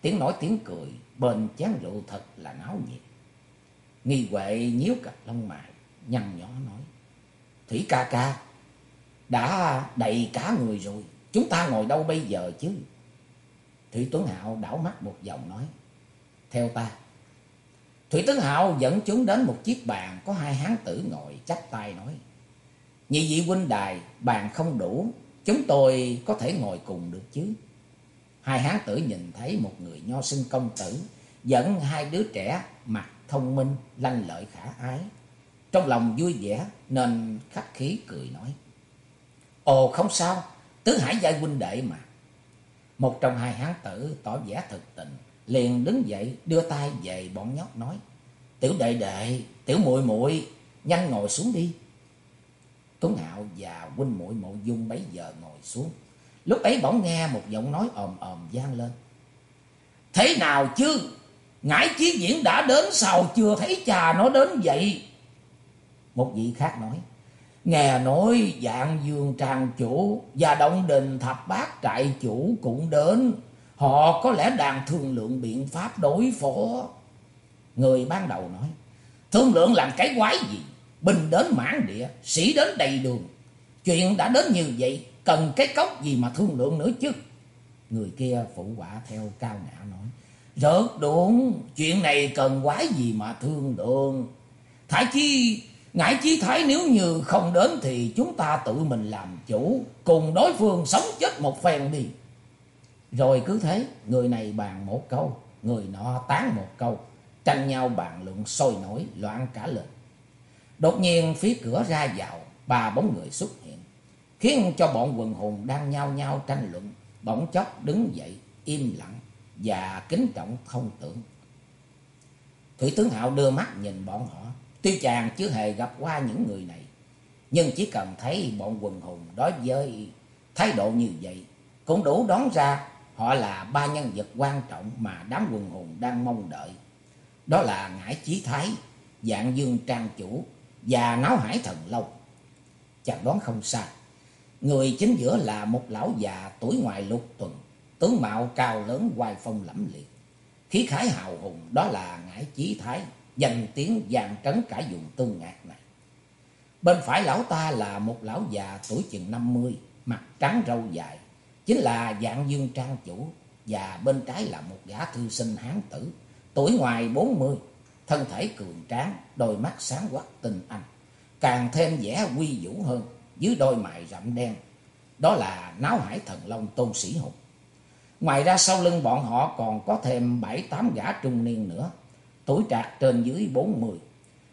Tiếng nói tiếng cười, bên chén rượu thật là náo nhiệt. Nghi Huệ nhíu cặp lông mày nhăn nhó nói. Thủy ca ca, đã đầy cả người rồi, chúng ta ngồi đâu bây giờ chứ? Thủy Tuấn Hạo đảo mắt một vòng nói. Theo ta. Thủy Tuấn Hạo dẫn chúng đến một chiếc bàn có hai hán tử ngồi chắp tay nói. Nhị vị huynh đài, bàn không đủ, chúng tôi có thể ngồi cùng được chứ? Hai hán tử nhìn thấy một người nho sinh công tử dẫn hai đứa trẻ mặt thông minh, lanh lợi khả ái. Trong lòng vui vẻ nên khách khí cười nói. Ồ không sao, tứ hải giai huynh đệ mà. Một trong hai hán tử tỏ vẻ thực tình, liền đứng dậy đưa tay về bọn nhóc nói. Tiểu đệ đệ, tiểu muội muội nhanh ngồi xuống đi. Tuấn Hạo và huynh muội mộ dung bấy giờ ngồi xuống. Lúc ấy bỗng nghe một giọng nói ồm ồm vang lên. Thế nào chứ? Ngải chí diễn đã đến sao chưa thấy cha nó đến vậy? Một vị khác nói. Nghe nói dạng dương trang chủ và động đình thập bát trại chủ cũng đến. Họ có lẽ đang thương lượng biện pháp đối phó. Người ban đầu nói. Thương lượng làm cái quái gì? Bình đến mãn địa, sĩ đến đầy đường. Chuyện đã đến như vậy, cần cái cốc gì mà thương lượng nữa chứ? Người kia phụ quả theo cao ngã nói. rớt đúng, chuyện này cần quái gì mà thương lượng. Thải chi Ngải chí thái nếu như không đến thì chúng ta tự mình làm chủ, cùng đối phương sống chết một phen đi. Rồi cứ thế, người này bàn một câu, người nọ tán một câu, tranh nhau bàn luận sôi nổi, loạn cả lên. Đột nhiên phía cửa ra vào, ba bóng người xuất hiện, khiến cho bọn quần hùng đang nhau nhau tranh luận, bỗng chốc đứng dậy, im lặng và kính trọng không tưởng. Thủy tướng Hạo đưa mắt nhìn bọn họ, Tuy chàng chưa hề gặp qua những người này, nhưng chỉ cần thấy bọn quần hùng đối với thái độ như vậy, cũng đủ đoán ra họ là ba nhân vật quan trọng mà đám quần hùng đang mong đợi. Đó là Ngải Chí Thái, Dạng Dương Trang Chủ và Náo Hải Thần Lâu. Chàng đoán không sai. Người chính giữa là một lão già tuổi ngoài lục tuần, tướng mạo cao lớn hoài phong lẫm liệt. Khí khái hào hùng đó là Ngải Chí Thái danh tiếng vàng trấn cả vùng tương ngạc này. Bên phải lão ta là một lão già tuổi chừng 50, mặt trắng râu dài, chính là dạng dương trang chủ và bên trái là một gã thư sinh hán tử, tuổi ngoài bốn mươi, thân thể cường tráng, đôi mắt sáng quắc tinh anh, càng thêm vẻ uy vũ hơn dưới đôi mày rậm đen. Đó là náo hải thần long tôn sĩ hùng. Ngoài ra sau lưng bọn họ còn có thêm bảy tám gã trung niên nữa, tuổi trạc trên dưới bốn mươi.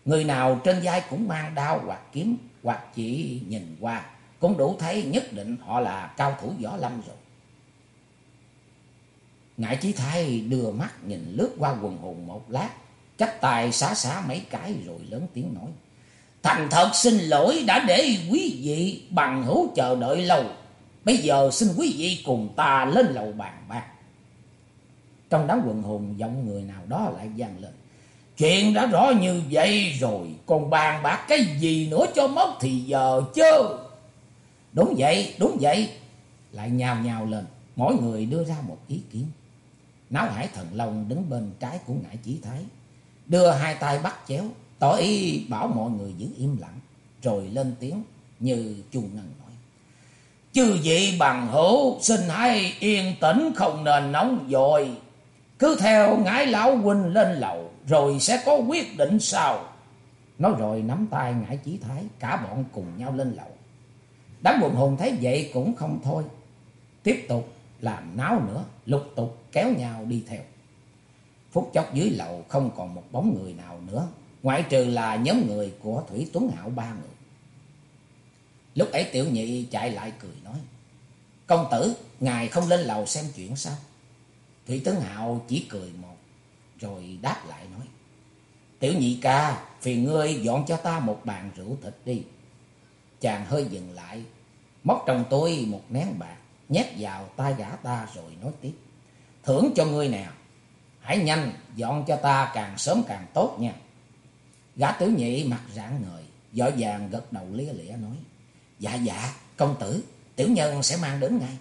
Người nào trên vai cũng mang đao hoặc kiếm, hoặc chỉ nhìn qua, cũng đủ thấy nhất định họ là cao thủ võ lâm rồi. Ngại Chí Thái đưa mắt nhìn lướt qua quần hùng một lát, chắp tay xá xá mấy cái rồi lớn tiếng nói. Thành thật xin lỗi đã để quý vị bằng hữu chờ đợi lâu. Bây giờ xin quý vị cùng ta lên lầu bàn bạc. Trong đám quần hùng giọng người nào đó lại vang lên. Chuyện đã rõ như vậy rồi, còn bàn bạc cái gì nữa cho mất thì giờ chứ. Đúng vậy, đúng vậy. Lại nhào nhào lên, mỗi người đưa ra một ý kiến. Náo hải thần long đứng bên trái của ngải chỉ thái. Đưa hai tay bắt chéo, tỏ ý bảo mọi người giữ im lặng. Rồi lên tiếng như chuồng ngân nói. Chư vị bằng hữu xin hãy yên tĩnh không nên nóng vội. Cứ theo ngải lão huynh lên lầu rồi sẽ có quyết định sau. Nói rồi nắm tay ngải chí thái, cả bọn cùng nhau lên lầu. Đám quần hồn thấy vậy cũng không thôi. Tiếp tục làm náo nữa, lục tục kéo nhau đi theo. Phút chốc dưới lầu không còn một bóng người nào nữa, ngoại trừ là nhóm người của Thủy Tuấn Hạo ba người. Lúc ấy tiểu nhị chạy lại cười nói, Công tử, ngài không lên lầu xem chuyện sao? Thủy Tấn Hạo chỉ cười một, rồi đáp lại nói, Tiểu nhị ca, phiền ngươi dọn cho ta một bàn rượu thịt đi. Chàng hơi dừng lại, móc trong túi một nén bạc, nhét vào tay gã ta rồi nói tiếp. Thưởng cho ngươi nè, hãy nhanh dọn cho ta càng sớm càng tốt nha. Gã tiểu nhị mặt rạng ngời, dõi vàng gật đầu lia lịa nói. Dạ dạ, công tử, tiểu nhân sẽ mang đến ngay.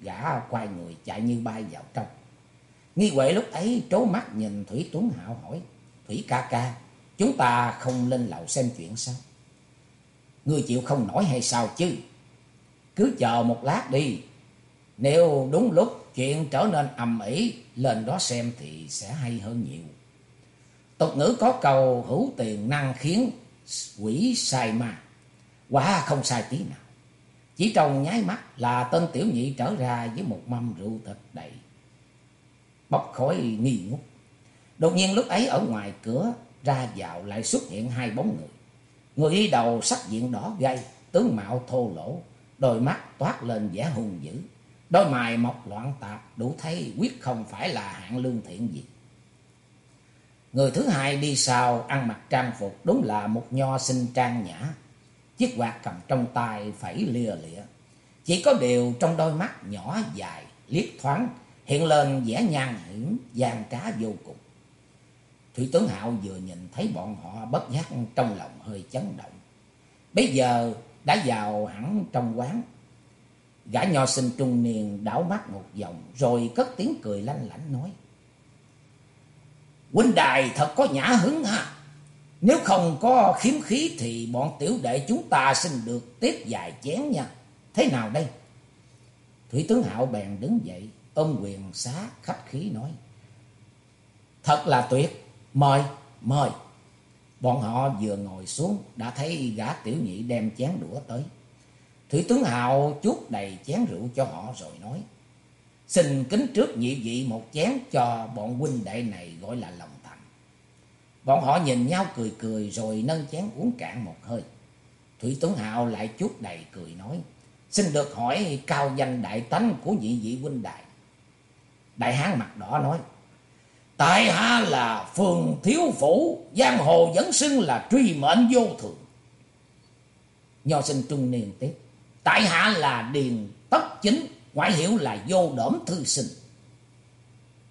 Gã quay người chạy như bay vào trong. Nghi Huệ lúc ấy trố mắt nhìn Thủy Tuấn Hạo hỏi. Thủy ca ca, chúng ta không lên lầu xem chuyện sao? Ngươi chịu không nổi hay sao chứ? Cứ chờ một lát đi. Nếu đúng lúc chuyện trở nên ầm ĩ lên đó xem thì sẽ hay hơn nhiều. Tục ngữ có cầu hữu tiền năng khiến quỷ sai ma. Quả không sai tí nào. Chỉ trong nháy mắt là tên tiểu nhị trở ra với một mâm rượu thịt đầy. Bốc khói nghi ngút. Đột nhiên lúc ấy ở ngoài cửa ra vào lại xuất hiện hai bóng người. Người đi đầu sắc diện đỏ gay, tướng mạo thô lỗ, đôi mắt toát lên vẻ hung dữ. Đôi mày mọc loạn tạp, đủ thấy quyết không phải là hạng lương thiện gì. Người thứ hai đi sau, ăn mặc trang phục, đúng là một nho sinh trang nhã. Chiếc quạt cầm trong tay phải lia lịa. Chỉ có điều trong đôi mắt nhỏ dài, liếc thoáng, hiện lên vẻ nhàn hiểm, gian trá vô cùng. Thủy tướng Hạo vừa nhìn thấy bọn họ bất giác trong lòng hơi chấn động. Bây giờ đã vào hẳn trong quán. Gã nho sinh trung niên đảo mắt một vòng rồi cất tiếng cười lanh lảnh nói. Huynh đài thật có nhã hứng ha. Nếu không có khiếm khí thì bọn tiểu đệ chúng ta xin được tiếp vài chén nha. Thế nào đây? Thủy tướng Hạo bèn đứng dậy, ôm quyền xá khách khí nói. Thật là tuyệt, mời, mời. Bọn họ vừa ngồi xuống đã thấy gã tiểu nhị đem chén đũa tới. Thủy tướng hạo chút đầy chén rượu cho họ rồi nói. Xin kính trước nhị vị một chén cho bọn huynh đệ này gọi là lòng. Bọn họ nhìn nhau cười cười rồi nâng chén uống cạn một hơi. Thủy Tuấn Hào lại chút đầy cười nói. Xin được hỏi cao danh đại tánh của nhị vị huynh đại. Đại hán mặt đỏ nói. Tại hạ là phường thiếu phủ, giang hồ vẫn xưng là truy mệnh vô thường. Nho sinh trung niên tiếp. Tại hạ là điền tất chính, ngoại hiệu là vô đổm thư sinh.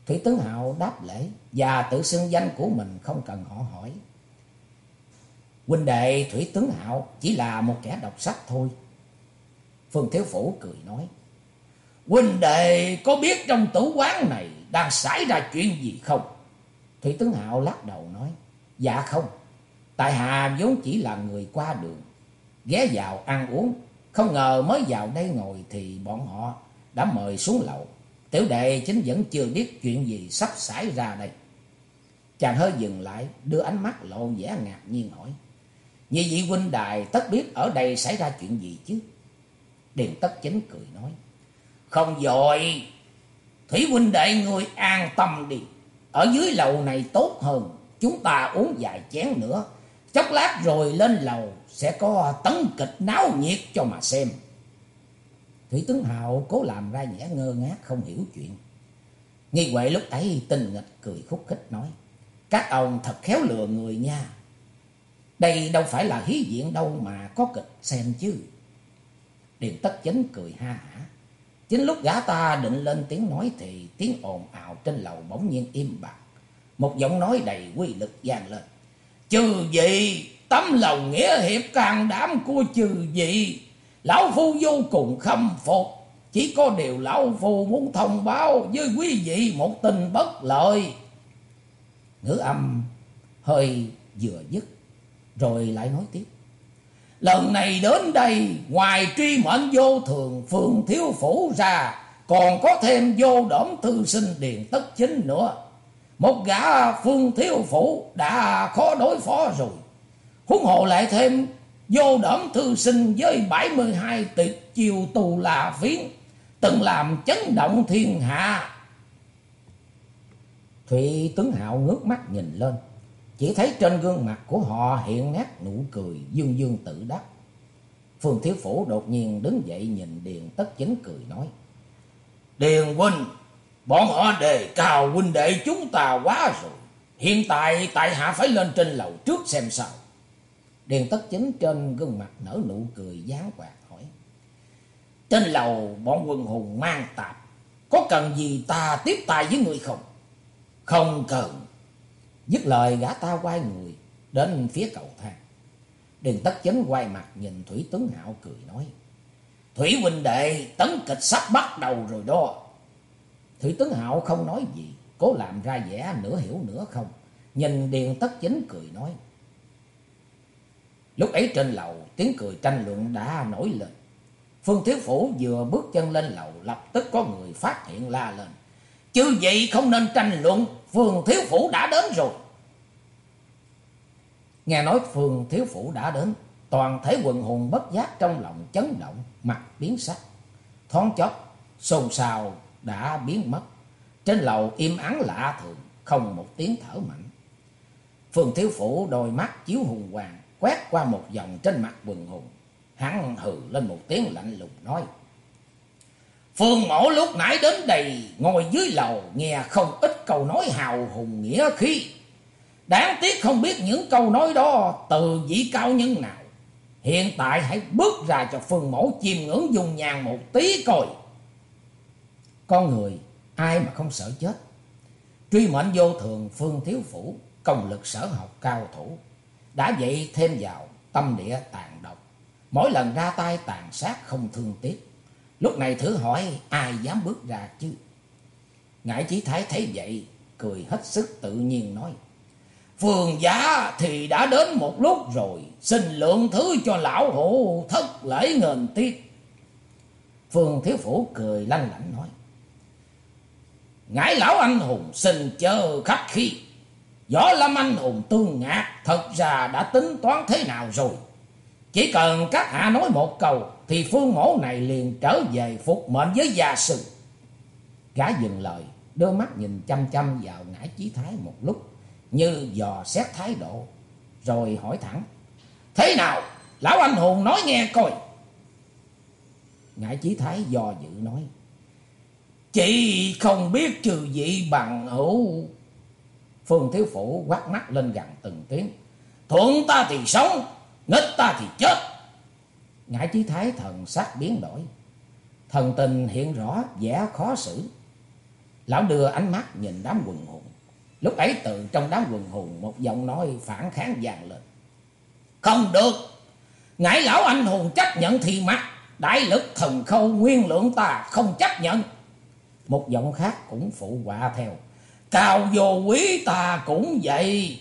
Thủy Tứ Hạo đáp lễ và tự xưng danh của mình không cần họ hỏi. Huynh đệ Thủy Tướng Hạo chỉ là một kẻ đọc sách thôi. Phương Thiếu Phủ cười nói. Huynh đệ có biết trong tủ quán này đang xảy ra chuyện gì không? Thủy tướng Hạo lắc đầu nói, dạ không, tại hà vốn chỉ là người qua đường, ghé vào ăn uống, không ngờ mới vào đây ngồi thì bọn họ đã mời xuống lầu. Tiểu đệ chính vẫn chưa biết chuyện gì sắp xảy ra đây. Chàng hơi dừng lại, đưa ánh mắt lộ vẻ ngạc nhiên hỏi. như vị huynh đài tất biết ở đây xảy ra chuyện gì chứ? Điền tất chính cười nói. Không dội, Thủy huynh đệ người an tâm đi. Ở dưới lầu này tốt hơn, chúng ta uống vài chén nữa. Chốc lát rồi lên lầu sẽ có tấn kịch náo nhiệt cho mà xem. Thủy tướng hào cố làm ra vẻ ngơ ngác không hiểu chuyện. Nghi Huệ lúc ấy tinh nghịch cười khúc khích nói. Các ông thật khéo lừa người nha. Đây đâu phải là hí diện đâu mà có kịch xem chứ. Điền tất chánh cười ha hả. Chính lúc gã ta định lên tiếng nói thì tiếng ồn ào trên lầu bỗng nhiên im bặt. Một giọng nói đầy quy lực vang lên. Trừ vị, tấm lòng nghĩa hiệp càng đảm của trừ vị. Lão Phu vô cùng khâm phục. Chỉ có điều Lão Phu muốn thông báo với quý vị một tình bất lợi. Ngữ âm hơi vừa dứt, rồi lại nói tiếp. Lần này đến đây, ngoài truy mệnh vô thường phường thiếu phủ ra, còn có thêm vô đổm thư sinh điền tất chính nữa. Một gã phương thiếu phủ đã khó đối phó rồi. Huống hộ lại thêm vô đổm thư sinh với 72 tuyệt chiều tù là phiến từng làm chấn động thiên hạ. Thụy tướng hạo ngước mắt nhìn lên. Chỉ thấy trên gương mặt của họ hiện nét nụ cười dương dương tự đắc. Phương Thiếu Phủ đột nhiên đứng dậy nhìn Điền Tất Chính cười nói. Điền huynh, bọn họ đề cao huynh đệ chúng ta quá rồi. Hiện tại tại hạ phải lên trên lầu trước xem sao. Điền Tất Chính trên gương mặt nở nụ cười gián quạt hỏi. Trên lầu, bọn quân hùng mang tạp. Có cần gì ta tiếp tài với người không? Không cần. Dứt lời, gã ta quay người đến phía cầu thang. Điền tất chấn quay mặt nhìn Thủy tướng Hạo cười nói. Thủy huynh đệ, tấn kịch sắp bắt đầu rồi đó. Thủy tướng Hạo không nói gì. Cố làm ra vẻ nửa hiểu nửa không. Nhìn Điền tất chính cười nói. Lúc ấy trên lầu, tiếng cười tranh luận đã nổi lên. Phương Thiếu Phủ vừa bước chân lên lầu, lập tức có người phát hiện la lên. Chứ vậy không nên tranh luận, Phương Thiếu Phủ đã đến rồi Nghe nói Phương Thiếu Phủ đã đến, Toàn thể quần hùng bất giác trong lòng chấn động, Mặt biến sắc Thoáng chốc, xôn xao đã biến mất Trên lầu im ắng lạ thường, Không một tiếng thở mạnh Phương Thiếu Phủ đôi mắt chiếu hùng hoàng Quét qua một vòng trên mặt quần hùng Hắn hừ lên một tiếng lạnh lùng nói, Phương mổ lúc nãy đến đây ngồi dưới lầu nghe không ít câu nói hào hùng nghĩa khí. Đáng tiếc không biết những câu nói đó từ vị cao nhân nào. Hiện tại hãy bước ra cho Phương mổ chiêm ngưỡng dùng nhàn một tí coi. Con người ai mà không sợ chết. Truy mệnh vô thường Phương Thiếu Phủ, công lực sở học cao thủ. Đã vậy thêm vào tâm địa tàn độc. Mỗi lần ra tay tàn sát không thương tiếc. Lúc này thử hỏi ai dám bước ra chứ? Ngải Chí Thái thấy vậy, cười hết sức tự nhiên nói. Phường giá thì đã đến một lúc rồi, xin lượng thứ cho lão hộ thất lễ ngền tiết. Phương Thiếu Phủ cười lanh lảnh nói. Ngải lão anh hùng xin chờ khách khi. Võ lâm anh hùng tương ngạc thật ra đã tính toán thế nào rồi. Chỉ cần các hạ nói một câu thì phương mổ này liền trở về phục mệnh với gia sư. Gã dừng lời, đưa mắt nhìn chăm chăm vào ngải chí thái một lúc, như dò xét thái độ, rồi hỏi thẳng. Thế nào? Lão anh hùng nói nghe coi. Ngải chí thái dò dự nói. Chị không biết trừ vị bằng hữu. Phương thiếu phủ quát mắt lên gần từng tiếng. Thuận ta thì sống, nghịch ta thì chết. Ngải chí thái thần sắc biến đổi. Thần tình hiện rõ vẻ khó xử. Lão đưa ánh mắt nhìn đám quần hùng. Lúc ấy từ trong đám quần hùng một giọng nói phản kháng vàng lên. Không được. Ngải lão anh hùng chấp nhận thì mặt. Đại lực thần khâu nguyên lượng ta không chấp nhận. Một giọng khác cũng phụ họa theo. Cao vô quý ta cũng vậy.